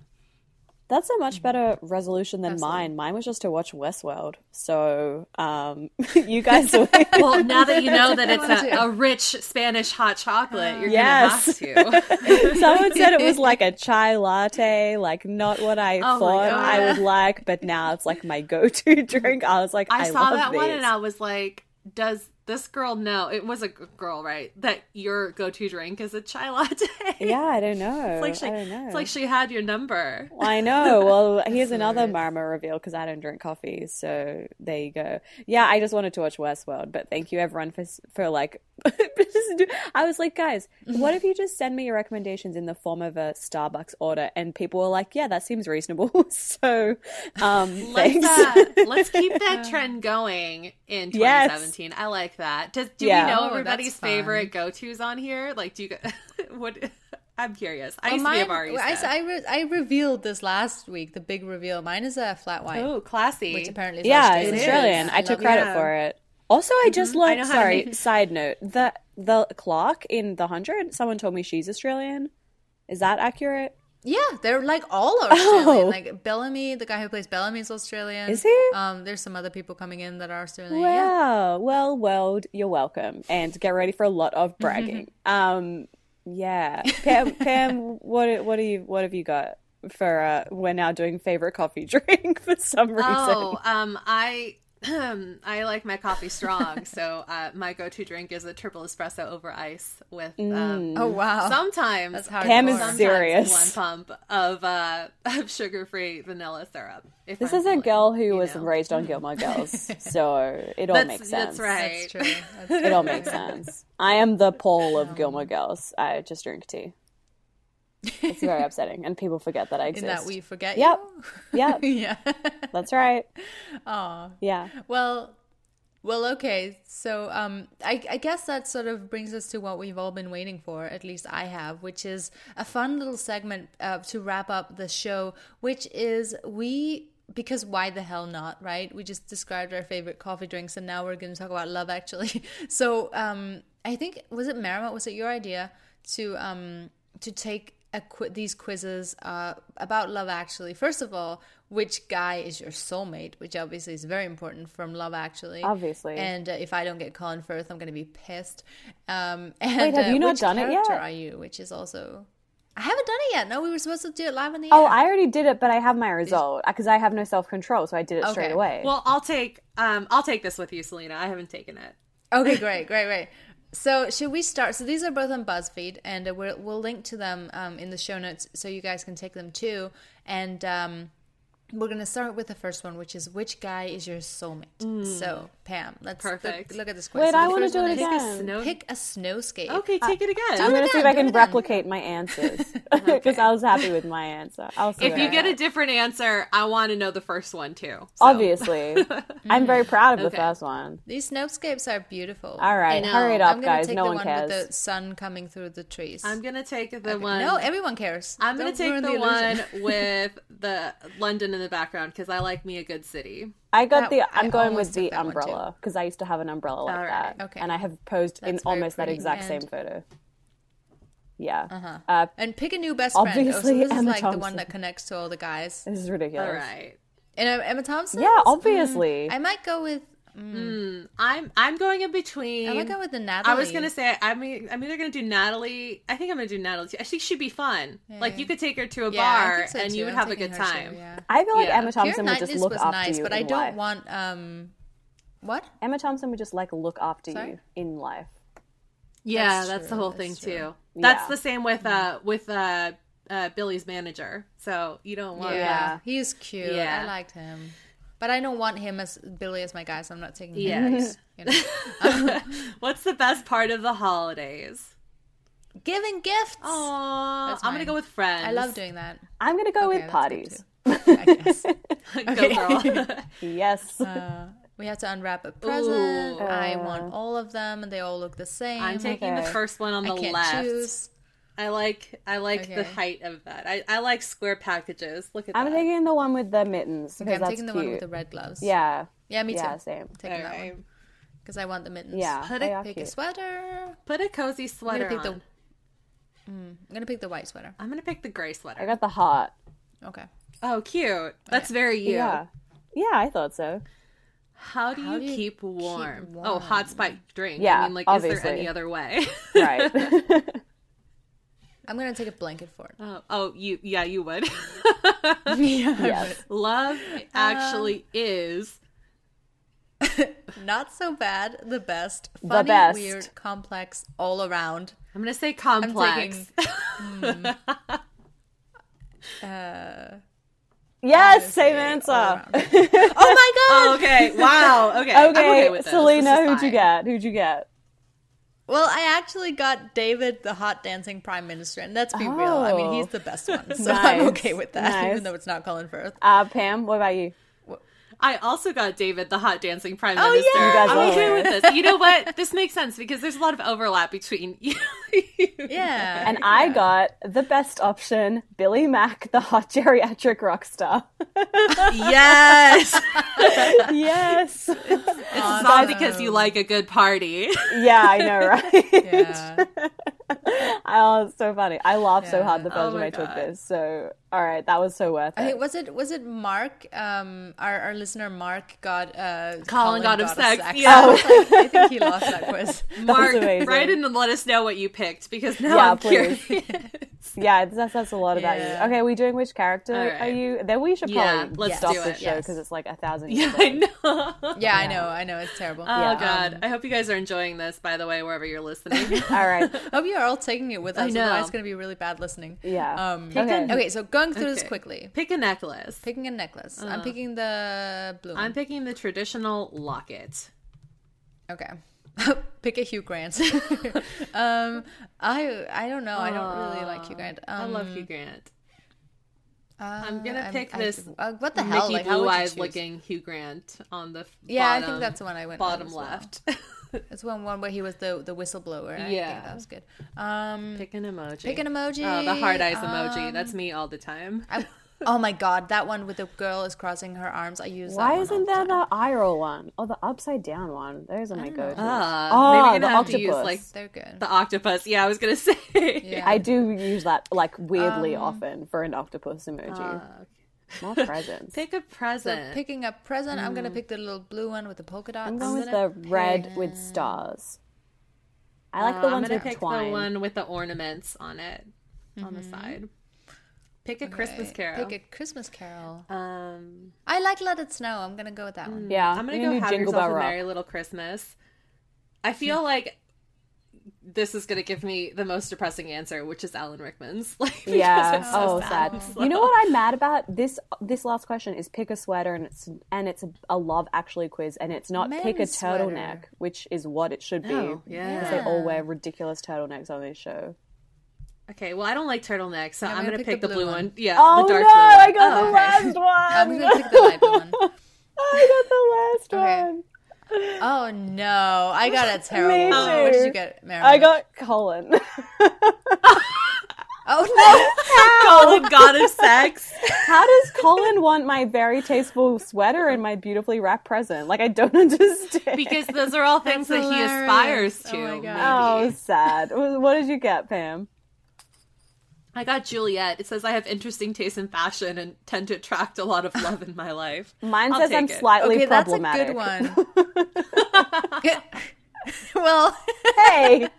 That's a much better resolution than Absolutely. mine. Mine was just to watch Westworld. So, um, [laughs] you [laughs] guys will. well, now that you [laughs] know that it's a, a rich Spanish hot chocolate, you're Yes. gonna have to. Someone said it was like a chai latte, like not what I Oh thought I would like, but now it's like my go-to drink. I was like, I, I, saw love that these. one and I was like, does this girl know? It was a girl, right? That your go-to drink is a chai latte. [laughs] yeah, I don't know. It's like she, I don't know. it's like she had your number. I know. [laughs] Well, here's another. Marama reveal because I don't drink coffee. So there you go. Yeah, I just wanted to watch Westworld, but thank you everyone for for like. Just do- I was like, guys, what if you just send me your recommendations in the form of a Starbucks order? And people were like, yeah, that seems reasonable. [laughs] so, um, Let's, uh, let's keep [laughs] that trend going in Yes. 2017. I like that. Does do Yeah. we know Oh, everybody's that's fun. favorite go-tos on here? Like, do you? [laughs] what? I'm curious. I Oh, used to be a mine- barista. I, I, re- I revealed this last week the big reveal mine is a flat white oh, classy. which apparently is yeah, Australian. it's Australian. is. I I took credit it. for it. Also, I just Mm-hmm. I learned. know how to Sorry, side note: the the Clarke in the hundred. Someone told me she's Australian. Is that accurate? Yeah, they're like all [laughs] Australian. Oh. Like Bellamy, the guy who plays Bellamy is Australian. Is he? Um, there's some other people coming in that are Australian. Yeah. Wow. Well, world, you're welcome, and get ready for a lot of bragging. um, yeah, Pam, [laughs] Pam, what what do you what have you got for? Uh, we're now doing favorite coffee [laughs] drink for some reason. Oh, um, I I like my coffee strong, so uh, my go-to drink is a triple espresso over ice with um, Oh wow. sometimes That's hardcore. Pam is serious. one pump of uh of sugar-free vanilla syrup. If This I'm is a girl who was know. raised on [laughs] Gilmore Girls, so it all That's- makes sense. that's right. That's true. That's It all makes sense. I am the pole of Gilmore Girls. I just drink tea. It's very upsetting, and people forget that I exist. [laughs] In that we forget Yep. you. [laughs] Yep, yeah. that's right. [laughs] Aw. Yeah. Well, well, okay. So, um, I, I guess that sort of brings us to what we've all been waiting for. At least I have, which is a fun little segment uh, to wrap up the show, which is we. Because why the hell not, right? We just described our favorite coffee drinks, and now we're going to talk about love. Actually, so um, I think was it Merrimat? Was it your idea to um to take qu- these quizzes uh, about love? Actually, first of all, which guy is your soulmate? Which obviously is very important from Love Actually. Obviously. And uh, if I don't get Colin Firth, I'm going to be pissed. Um, [laughs] and, Wait, have uh, you not which done it yet? Are you? Which is also. I haven't done it yet. No, we were supposed to do it live on the Oh, air. I already did it, but I have my result because I have no self control, so I did it straight away. Well, I'll take um I'll take this with you, Selina. I haven't taken it. Okay, [laughs] great, great, great. So should we start? So these are both on BuzzFeed, and uh, we'll, we'll link to them um, in the show notes so you guys can take them too. And um, we're gonna start with the first one, which is which guy is your soulmate? So Pam, let's Perfect. Look, at this question. Wait, I want to do one it is a again. snow. Pick a snowscape. Okay, take it again. I'm gonna see if I can replicate my answers [laughs] [laughs] because I was happy with my answer. I'll see If you I get a different answer, I want to know the first one too. So. obviously, [laughs] I'm very proud of Okay. the first one. These snowscapes are beautiful. All right, know. hurry it up, I'm gonna guys. take No the one one cares. with the sun coming through the trees. I'm gonna take the Okay. one. No, everyone cares. I'm gonna take ruin the, one with the London in the background because I like me a good city. I got That- the. I I'm going with the took that one, too. umbrella because I used to have an umbrella like All that, okay. and I have posed in That's very almost that exact And- same photo. Yeah, Uh-huh. uh, And pick a new best friend. Oh, so Obviously, this is Emma like the one that connects to all the guys. this is ridiculous. All right. And uh, Emma Thompson. Yeah, obviously. I might go with. I'm I'm going in between. I might go with the Natalie. I was gonna say I'm e- I'm either gonna do Natalie. I think I'm gonna do Natalie. Too. I think she'd be fun. Like you could take her to a Yeah, bar so, and too. you would I'm have a good her too, time. yeah. I feel like Yeah. Emma Keira Thompson would just look was after nice, you but in I don't life. want um. What? Emma Thompson would just like look after Sorry? you in life. Yeah, That's that's, the whole that's thing true. too. That's the same with uh with uh, uh Billy's manager. So you don't want Yeah, Yeah. he's cute. Yeah. I liked him, but I don't want him as Billy as my guy, so I'm not taking him. Yeah. because, you know. [laughs] What's the best part of the holidays? Giving gifts. Oh, That's I'm gonna go with friends. I love doing that. I'm gonna go Okay, with that's parties. [laughs] I guess. [laughs] Go girl. yes. Uh, we have to unwrap a present. Ooh. I want all of them, and they all look the same. I'm taking the first one on I the can't left. choose. I like I like the height of that. I, I like square packages. Look at I'm that. taking the one with the mittens Okay, I'm that's taking the cute. one with the red gloves. Yeah. yeah, me too. Yeah, same. Taking All that right. one because I want the mittens. Yeah. Put they it- are Pick a sweater. Put a cozy I'm sweater gonna pick on. the. Mm, I'm gonna pick the white sweater. I'm gonna pick the gray sweater. I got the hot. Okay. Oh, cute. That's very you. Yeah. Yeah, I thought so. How do you, How do you keep, warm? keep Oh, hot warm? spiked drink. Yeah, I mean, like, is there any other way? Right. [laughs] [laughs] I'm gonna take a blanket for it. oh, oh, you, yeah, you would. [laughs] yes. Love actually is. [laughs] Not so bad. The best. The Funny, best. weird, complex, all around. I'm gonna say complex. Uh, [laughs] Yes, same answer. oh my god! okay. Wow. Okay. I'm Okay, okay with. Selina, This is who'd you get? Who'd you get? Well, I actually got David, the hot dancing prime minister, and let's be real. I mean, Oh. he's the best one, [laughs] so I'm okay with that, Nice. even though it's not Colin Firth. Uh, Pam, what about you? I also got David, the hot dancing prime Oh, minister. yeah! You guys I'm okay aware. with this. You know what? This makes sense because there's a lot of overlap between [laughs] you. Yeah, And I got the best option, Billy Mack, the hot geriatric rock star. yes. [laughs] yes. It's not because you like a good party. yeah, I know, right? Yeah. [laughs] oh, it's so funny. I laughed so hard the first Oh time my I took this. So, all right, that was so worth it. I think was it was it Mark, um, our, our listener Mark got uh, Colin got of obsessed, sex. yeah. I, was like, [laughs] I think he lost that quiz. [laughs] Mark, amazing. write in and let us know what you picked because now Yeah, I'm please. curious. yeah, that says a lot about Yeah. you. Okay, we doing which character All right. are you? Then we should Yeah, probably let's stop do this it. show Yes. because it's like a thousand. yeah, years I old. know. Yeah, I know, I know, it's terrible. Oh Yeah. god, Um, I hope you guys are enjoying this. By the way, wherever you're listening. All right. hope you are all taking it with us. I us. know. Otherwise, it's going to be really bad listening. Yeah. Um, Okay. okay, so going through this quickly. Pick a necklace. Picking a necklace. I'm picking the blue. I'm picking the traditional locket. Okay. [laughs] Pick a Hugh Grant. [laughs] um, I I don't know. I don't really like Hugh Grant. Um, I love Hugh Grant. I'm gonna pick this uh, what the hell? Mickey Like, Blue Eyes looking Hugh Grant on the f- Yeah, I think that's the one I went with bottom left. well. [laughs] left. It's one one where he was the the whistleblower. I Yeah. think that was good. Um, pick an emoji. pick an emoji. Oh, the hard eyes emoji. Um, That's me all the time. I, oh my god, that one with the girl is crossing her arms. I use. that Why one isn't all the there time. the eye roll one or the upside down one? Those are my go-to. Ah, Oh, maybe the gonna have to use octopus. like They're good. the octopus. Yeah, I was gonna [laughs] say. Yeah. I do use that like weirdly Um, often for an octopus emoji. Ah, okay. More [laughs] presents. Pick a So present. picking a present, I'm gonna pick the little blue one with the polka dots. I'm going with it. the red with stars. I like the Uh, I'm gonna with pick twine. the one with the ornaments on it on the side. Pick a Christmas Carol. Pick a Christmas Carol. um, I like Let It Snow. I'm gonna go with that one. Yeah, I'm gonna you go have Jingle yourself Bell a Rock. merry little Christmas. I feel [laughs] like this is going to give me the most depressing answer, which is Alan Rickman's. [laughs] Like, Yeah. it's so Oh, sad. You know what I'm oh. mad about? This this last question is pick a sweater, and it's and it's a, a love actually quiz, and it's not pick a Men's sweater. turtleneck, which is what it should be. Oh, yeah. Because they all wear ridiculous turtlenecks on this show. Okay, well, I don't like turtlenecks, so I'm I'm, gonna pick pick, the the blue blue one. one. Yeah, Oh the no! dark blue one. I got Oh, the okay. last [laughs] I'm gonna pick the light one. [laughs] I got the last Okay. one. Oh no, I got a terrible Me one. What did you get, Mary? I got Colin. [laughs] Oh no, Colin goddess sex. How does Colin want my very tasteful sweater and my beautifully wrapped present? Like I don't understand. Because those are all things that he aspires to. Oh my God. oh, sad. What did you get, Pam? I got Juliet. It says I have interesting taste in fashion and tend to attract a lot of love in my life. [laughs] Mine I'll says I'm it. slightly okay, that's a good one. [laughs] [laughs] well, hey,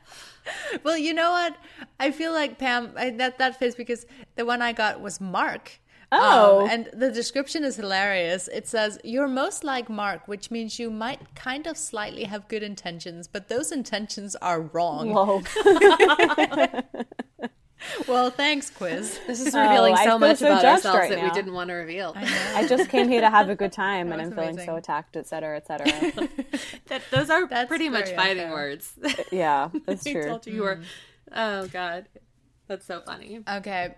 well, you know what? I feel like Pam I, that that fits because the one I got was Mark. Oh. Um, and the description is hilarious. It says, You're most like Mark, which means you might kind of slightly have good intentions, but those intentions are wrong. whoa. Well, thanks, quiz. This is [laughs] oh, revealing I so much so about ourselves right that we didn't want to reveal. I just came here to have a good [laughs] time, and I'm feeling so attacked, etc., etc. [laughs] That, those are That's pretty much very fighting unfair. words. yeah, that's I true. told you you were. Mm. Oh God, that's so funny. Okay.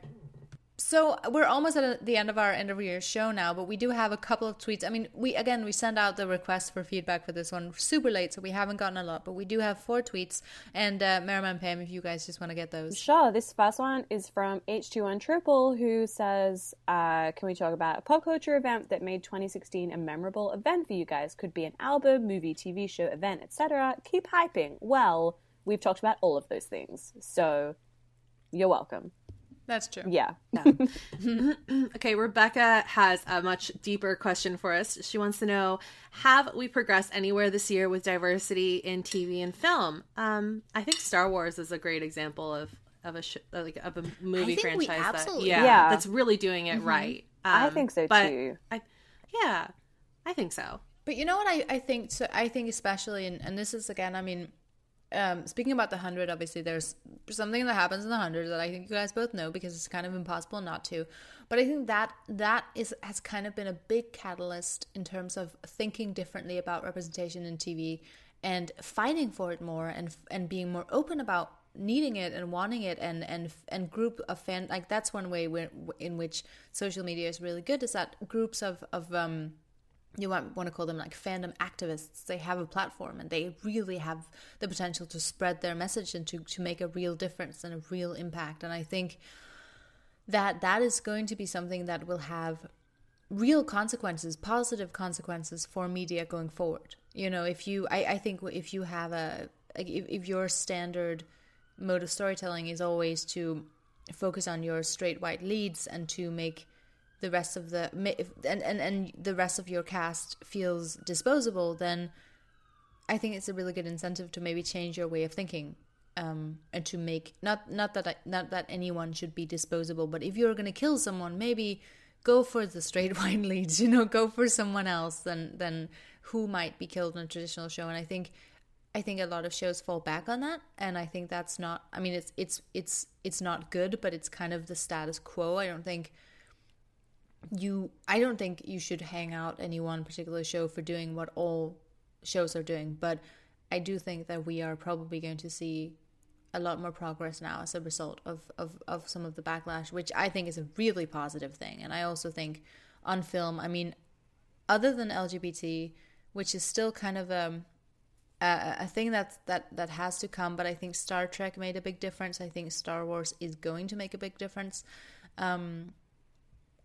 So we're almost at the end of our end of year show now, but we do have a couple of tweets. I mean, we again we send out the request for feedback for this one super late, so we haven't gotten a lot, but we do have four tweets. And uh, Merriman Pam, if you guys just want to get those, Sure. This first one is from H21 Triple, who says, uh, "Can we talk about a pop culture event that made 2016 a memorable event for you guys? Could be an album, movie, TV show, event, etc. Keep hyping." Well, we've talked about all of those things, so you're welcome. That's true. Yeah. [laughs] [laughs] Okay, Rebecca has a much deeper question for us. She wants to know: Have we progressed anywhere this year with diversity in TV and film? Um, I think Star Wars is a great example of of a sh- like of a movie franchise that yeah, Yeah. that's really doing it right. I Um, think so, but too. I, yeah, I think so. But you know what I, I think so I think especially and, and this is again I mean um, speaking about the hundred obviously there's something that happens in the hundred that I think you guys both know because it's kind of impossible not to. But I think that that is has kind of been a big catalyst in terms of thinking differently about representation in TV and fighting for it more and and being more open about needing it and wanting it and and and group of fan like that's one way in which social media is really good is that groups of of um you might want to call them like fandom activists. They have a platform and they really have the potential to spread their message and to, to make a real difference and a real impact. And i think that that is going to be something that will have real consequences positive consequences for media going forward. You know if you i, I think if you have a if, if your standard mode of storytelling is always to focus on your straight white leads and to make the rest of the and, and and the rest of your cast feels disposable then i think it's a really good incentive to maybe change your way of thinking um, and to make not not that I, not that anyone should be disposable but if you're going to kill someone maybe go for the straight [laughs] white leads you know go for someone else than than who might be killed in a traditional show and i think I think a lot of shows fall back on that, and I think that's not. I mean, it's it's it's it's not good, but it's kind of the status quo. I don't think you. I don't think you should hang out any one particular show for doing what all shows are doing, but I do think that we are probably going to see a lot more progress now as a result of, of, of some of the backlash, which I think is a really positive thing. And I also think on film, I mean, other than LGBT, which is still kind of um, a, a thing that, that, that has to come, but I think Star Trek made a big difference. I think Star Wars is going to make a big difference. Um,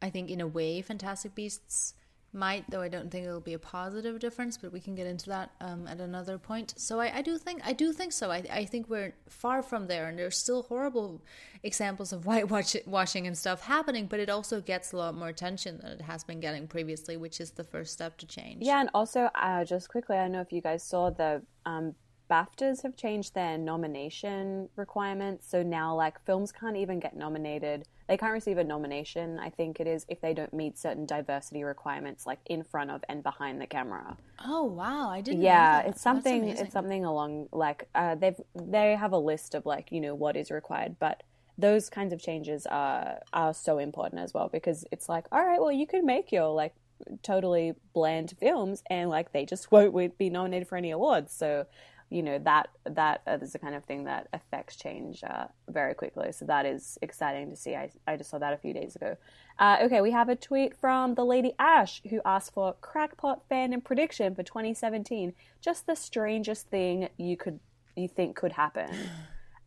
I think in a way, Fantastic Beasts might, though I don't think it'll be a positive difference, but we can get into that um, at another point. So I, I do think I do think so. I, I think we're far from there, and there's still horrible examples of [laughs] whitewashing and stuff happening, but it also gets a lot more attention than it has been getting previously, which is the first step to change. Yeah, and also uh, just quickly, I don't know if you guys saw the um, BAFTAs have changed their nomination requirements. So now, like, films can't even get nominated. They can't receive a nomination, I think it is, if they don't meet certain diversity requirements, like in front of and behind the camera. Oh wow, I didn't. know Yeah, that. it's something. It's something along like uh, they've they have a list of like you know what is required, but those kinds of changes are are so important as well because it's like all right, well you can make your like totally bland films and like they just won't be nominated for any awards. So you know that that is the kind of thing that affects change uh, very quickly. So that is exciting to see. I I just saw that a few days ago. Uh, okay, we have a tweet from the lady Ash who asked for crackpot fan and prediction for 2017. Just the strangest thing you could you think could happen.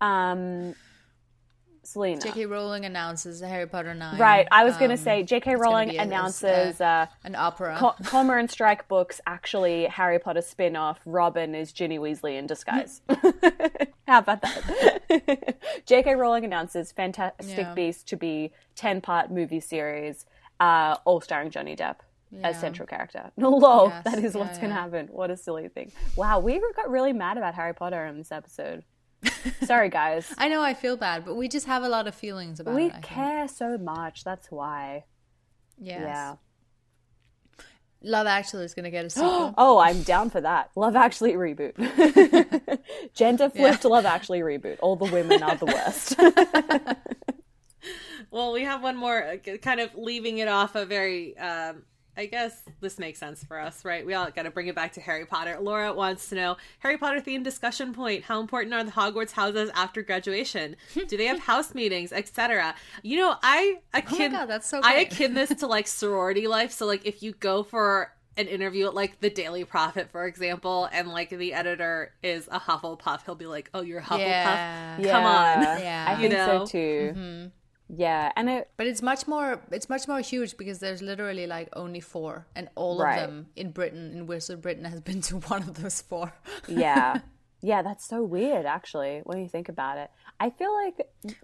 Um, Selina. J.K. Rowling announces Harry Potter nine. Right, I was going to Um, say J.K. Rowling be a- announces uh, an opera. Co- and Strike books actually Harry Potter spin off. Robin is Ginny Weasley in disguise. [laughs] How about that? [laughs] J.K. Rowling announces Fantastic Yeah. Beasts to be 10 part movie series, uh, all starring Johnny Depp as central character. [laughs] Lol, Yes, that is yeah, what's going to happen. What a silly thing. Wow, we got really mad about Harry Potter in this episode. [laughs] Sorry, guys. I know I feel bad, but we just have a lot of feelings about we it. Think. care so much. That's why. Yes. Yeah. Love Actually is going to get a sequel. [gasps] Oh, I'm down for that. Love Actually reboot. [laughs] Gender flipped Love Actually reboot. All the women are the worst. [laughs] Well, we have one more, uh, kind of leaving it off a very. Um, I guess this makes sense for us, right? We all got to bring it back to Harry Potter. Laura wants to know Harry Potter themed discussion point. How important are the Hogwarts houses after graduation? Do they have [laughs] house meetings, etc.? You know, I oh akin, God, that's so I akin this to like sorority life. So, like, if you go for an interview at like the Daily Prophet, for example, and like the editor is a Hufflepuff, he'll be like, "Oh, you're a Hufflepuff." Yeah. Come on. Yeah. I You think know? so too. Mm-hmm. Yeah, and it But it's much more it's much more huge because there's literally like only four and all Right. of them in Britain in Wizard Britain has been to one of those four. [laughs] yeah. Yeah, that's so weird actually when you think about it. I feel like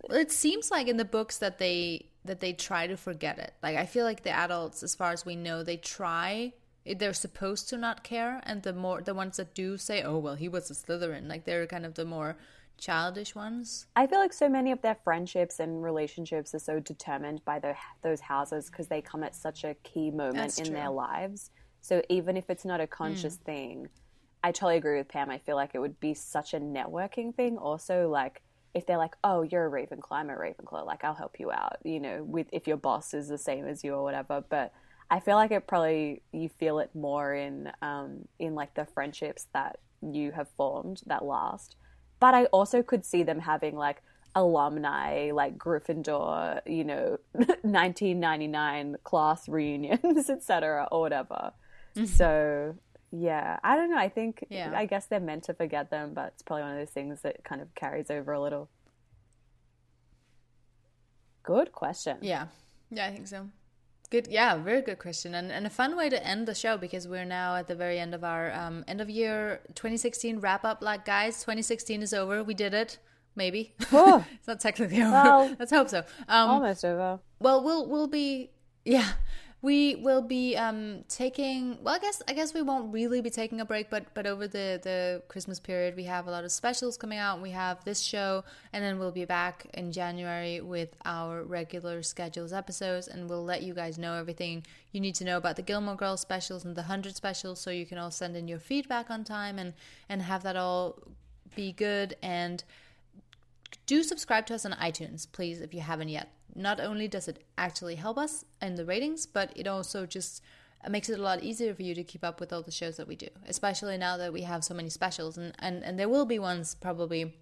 Well, it seems like in the books that they that they try to forget it. Like I feel like the adults, as far as we know, they try. They're supposed to not care, and the more the ones that do say, "Oh well, he was a Slytherin," like they're kind of the more childish ones. I feel like so many of their friendships and relationships are so determined by the, those houses because they come at such a key moment That's in true. their lives. So even if it's not a conscious thing, I totally agree with Pam. I feel like it would be such a networking thing. Also, like if they're like, "Oh, you're a Ravenclaw, I'm a Ravenclaw," like I'll help you out. You know, with if your boss is the same as you or whatever. But I feel like it probably you feel it more in um, in like the friendships that you have formed that last. But I also could see them having like alumni, like Gryffindor, you know, [laughs] 1999 class reunions, [laughs] etc., or whatever. Mm-hmm. So yeah, I don't know. I think Yeah. I guess they're meant to forget them, but it's probably one of those things that kind of carries over a little. Good question. Yeah, yeah, I think so. Good, yeah, very good question, and and a fun way to end the show because we're now at the very end of our um, end of year 2016 wrap up. Like, guys, 2016 is over. We did it. Maybe Oh. [laughs] it's not technically over. Well, Let's hope so. Um, Almost over. well, we'll we'll be yeah. We will be um, taking. Well, I guess I guess we won't really be taking a break, but but over the the Christmas period, we have a lot of specials coming out. We have this show, and then we'll be back in January with our regular schedules episodes, and we'll let you guys know everything you need to know about the Gilmore Girls specials and the hundred specials, so you can all send in your feedback on time and and have that all be good and do subscribe to us on iTunes, please, if you haven't yet. Not only does it actually help us in the ratings, but it also just makes it a lot easier for you to keep up with all the shows that we do, especially now that we have so many specials. And, and, and there will be ones probably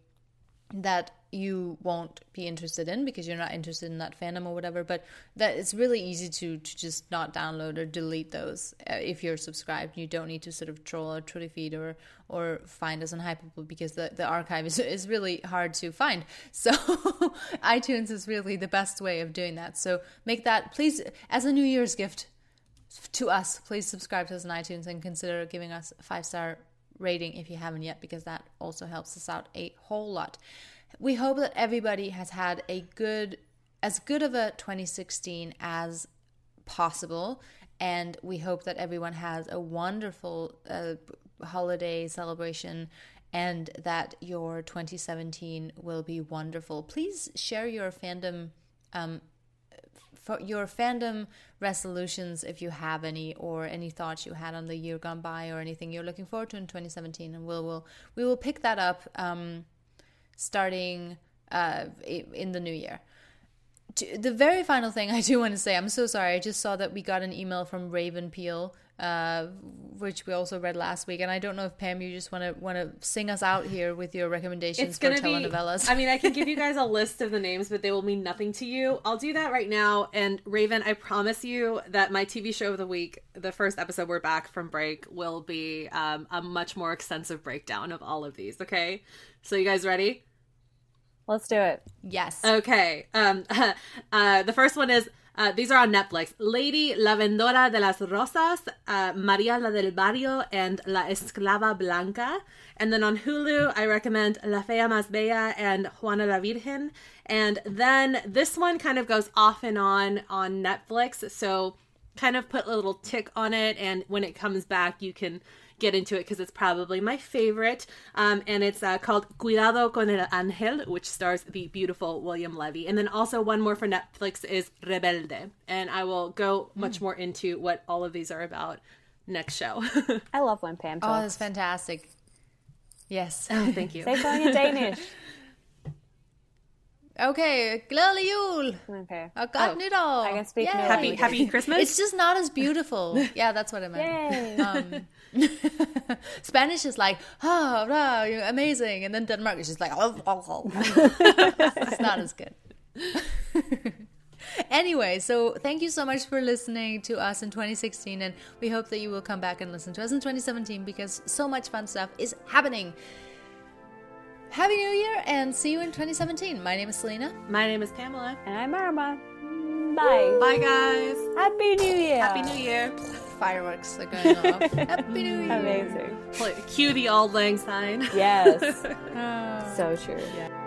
that you won't be interested in because you're not interested in that fandom or whatever but that it's really easy to to just not download or delete those uh, if you're subscribed. You don't need to sort of troll our twitter feed or or find us on Hypable because the, the archive is, is really hard to find. [laughs] So itunes is really the best way of doing that. So make that please as a new year's gift to us please subscribe to us on itunes and consider giving us a five star rating if you haven't yet because that also helps us out a whole lot we hope that everybody has had a good as good of a 2016 as possible and we hope that everyone has a wonderful uh, holiday celebration and that your 2017 will be wonderful. Please share your fandom um, for your fandom resolutions if you have any or any thoughts you had on the year gone by or anything you're looking forward to in 2017 and we'll, we'll we will pick that up um, starting uh, in the new year the very final thing [laughs] I do want to say, I'm so sorry. I just saw that we got an email from Raven Peel, uh, which we also read last week, and I don't know if Pam, you just want to want to sing us out here with your recommendations for telenovelas. Be, I mean, I can give you [laughs] guys a list of the names, but they will mean nothing to you. I'll do that right now. And Raven, I promise you that my TV show of the week, the first episode we're back from break, will be um, a much more extensive breakdown of all of these. Okay, so you guys ready? Let's do it. Yes. Okay. Um, [laughs] uh, the first one is uh, these are on Netflix. Lady La Vendora de las Rosas, uh, Maria la del Barrio, and La Esclava Blanca. And then on Hulu, I recommend La Fea Más Bella and Juana la Virgen. And then this one kind of goes off and on on Netflix. So kind of put a little tick on it. And when it comes back, you can get into it because it's probably my favorite. Um, and it's uh, called Cuidado con el Ángel, which stars the beautiful William Levy. And then also one more for Netflix is Rebelde. And I will go much mm. more into what all of these are about next show. [laughs] I love when Pam talks. Oh, that's fantastic. Yes. Oh, thank you. Say something in Danish. [laughs] Okay, glædelig jul. Okay. Og godt oh, nytår. I can speak Yay. Happy, happy Christmas. It's just not as beautiful. [laughs] yeah, that's what I meant. Yay. Um, [laughs] Spanish is like, oh, oh, you're amazing. And then Denmark is just like, oh, oh, oh. [laughs] it's not as good. [laughs] anyway, so thank you so much for listening to us in 2016. And we hope that you will come back and listen to us in 2017 because so much fun stuff is happening. Happy New Year and see you in 2017. My name is Selina. My name is Pamela. And I'm Irma. Bye. Bye, guys. Happy New Year. Happy New Year fireworks are going off. [laughs] Happy New Year. Amazing. Cue the Auld Lang Syne. Yes. [laughs] so true. Yeah.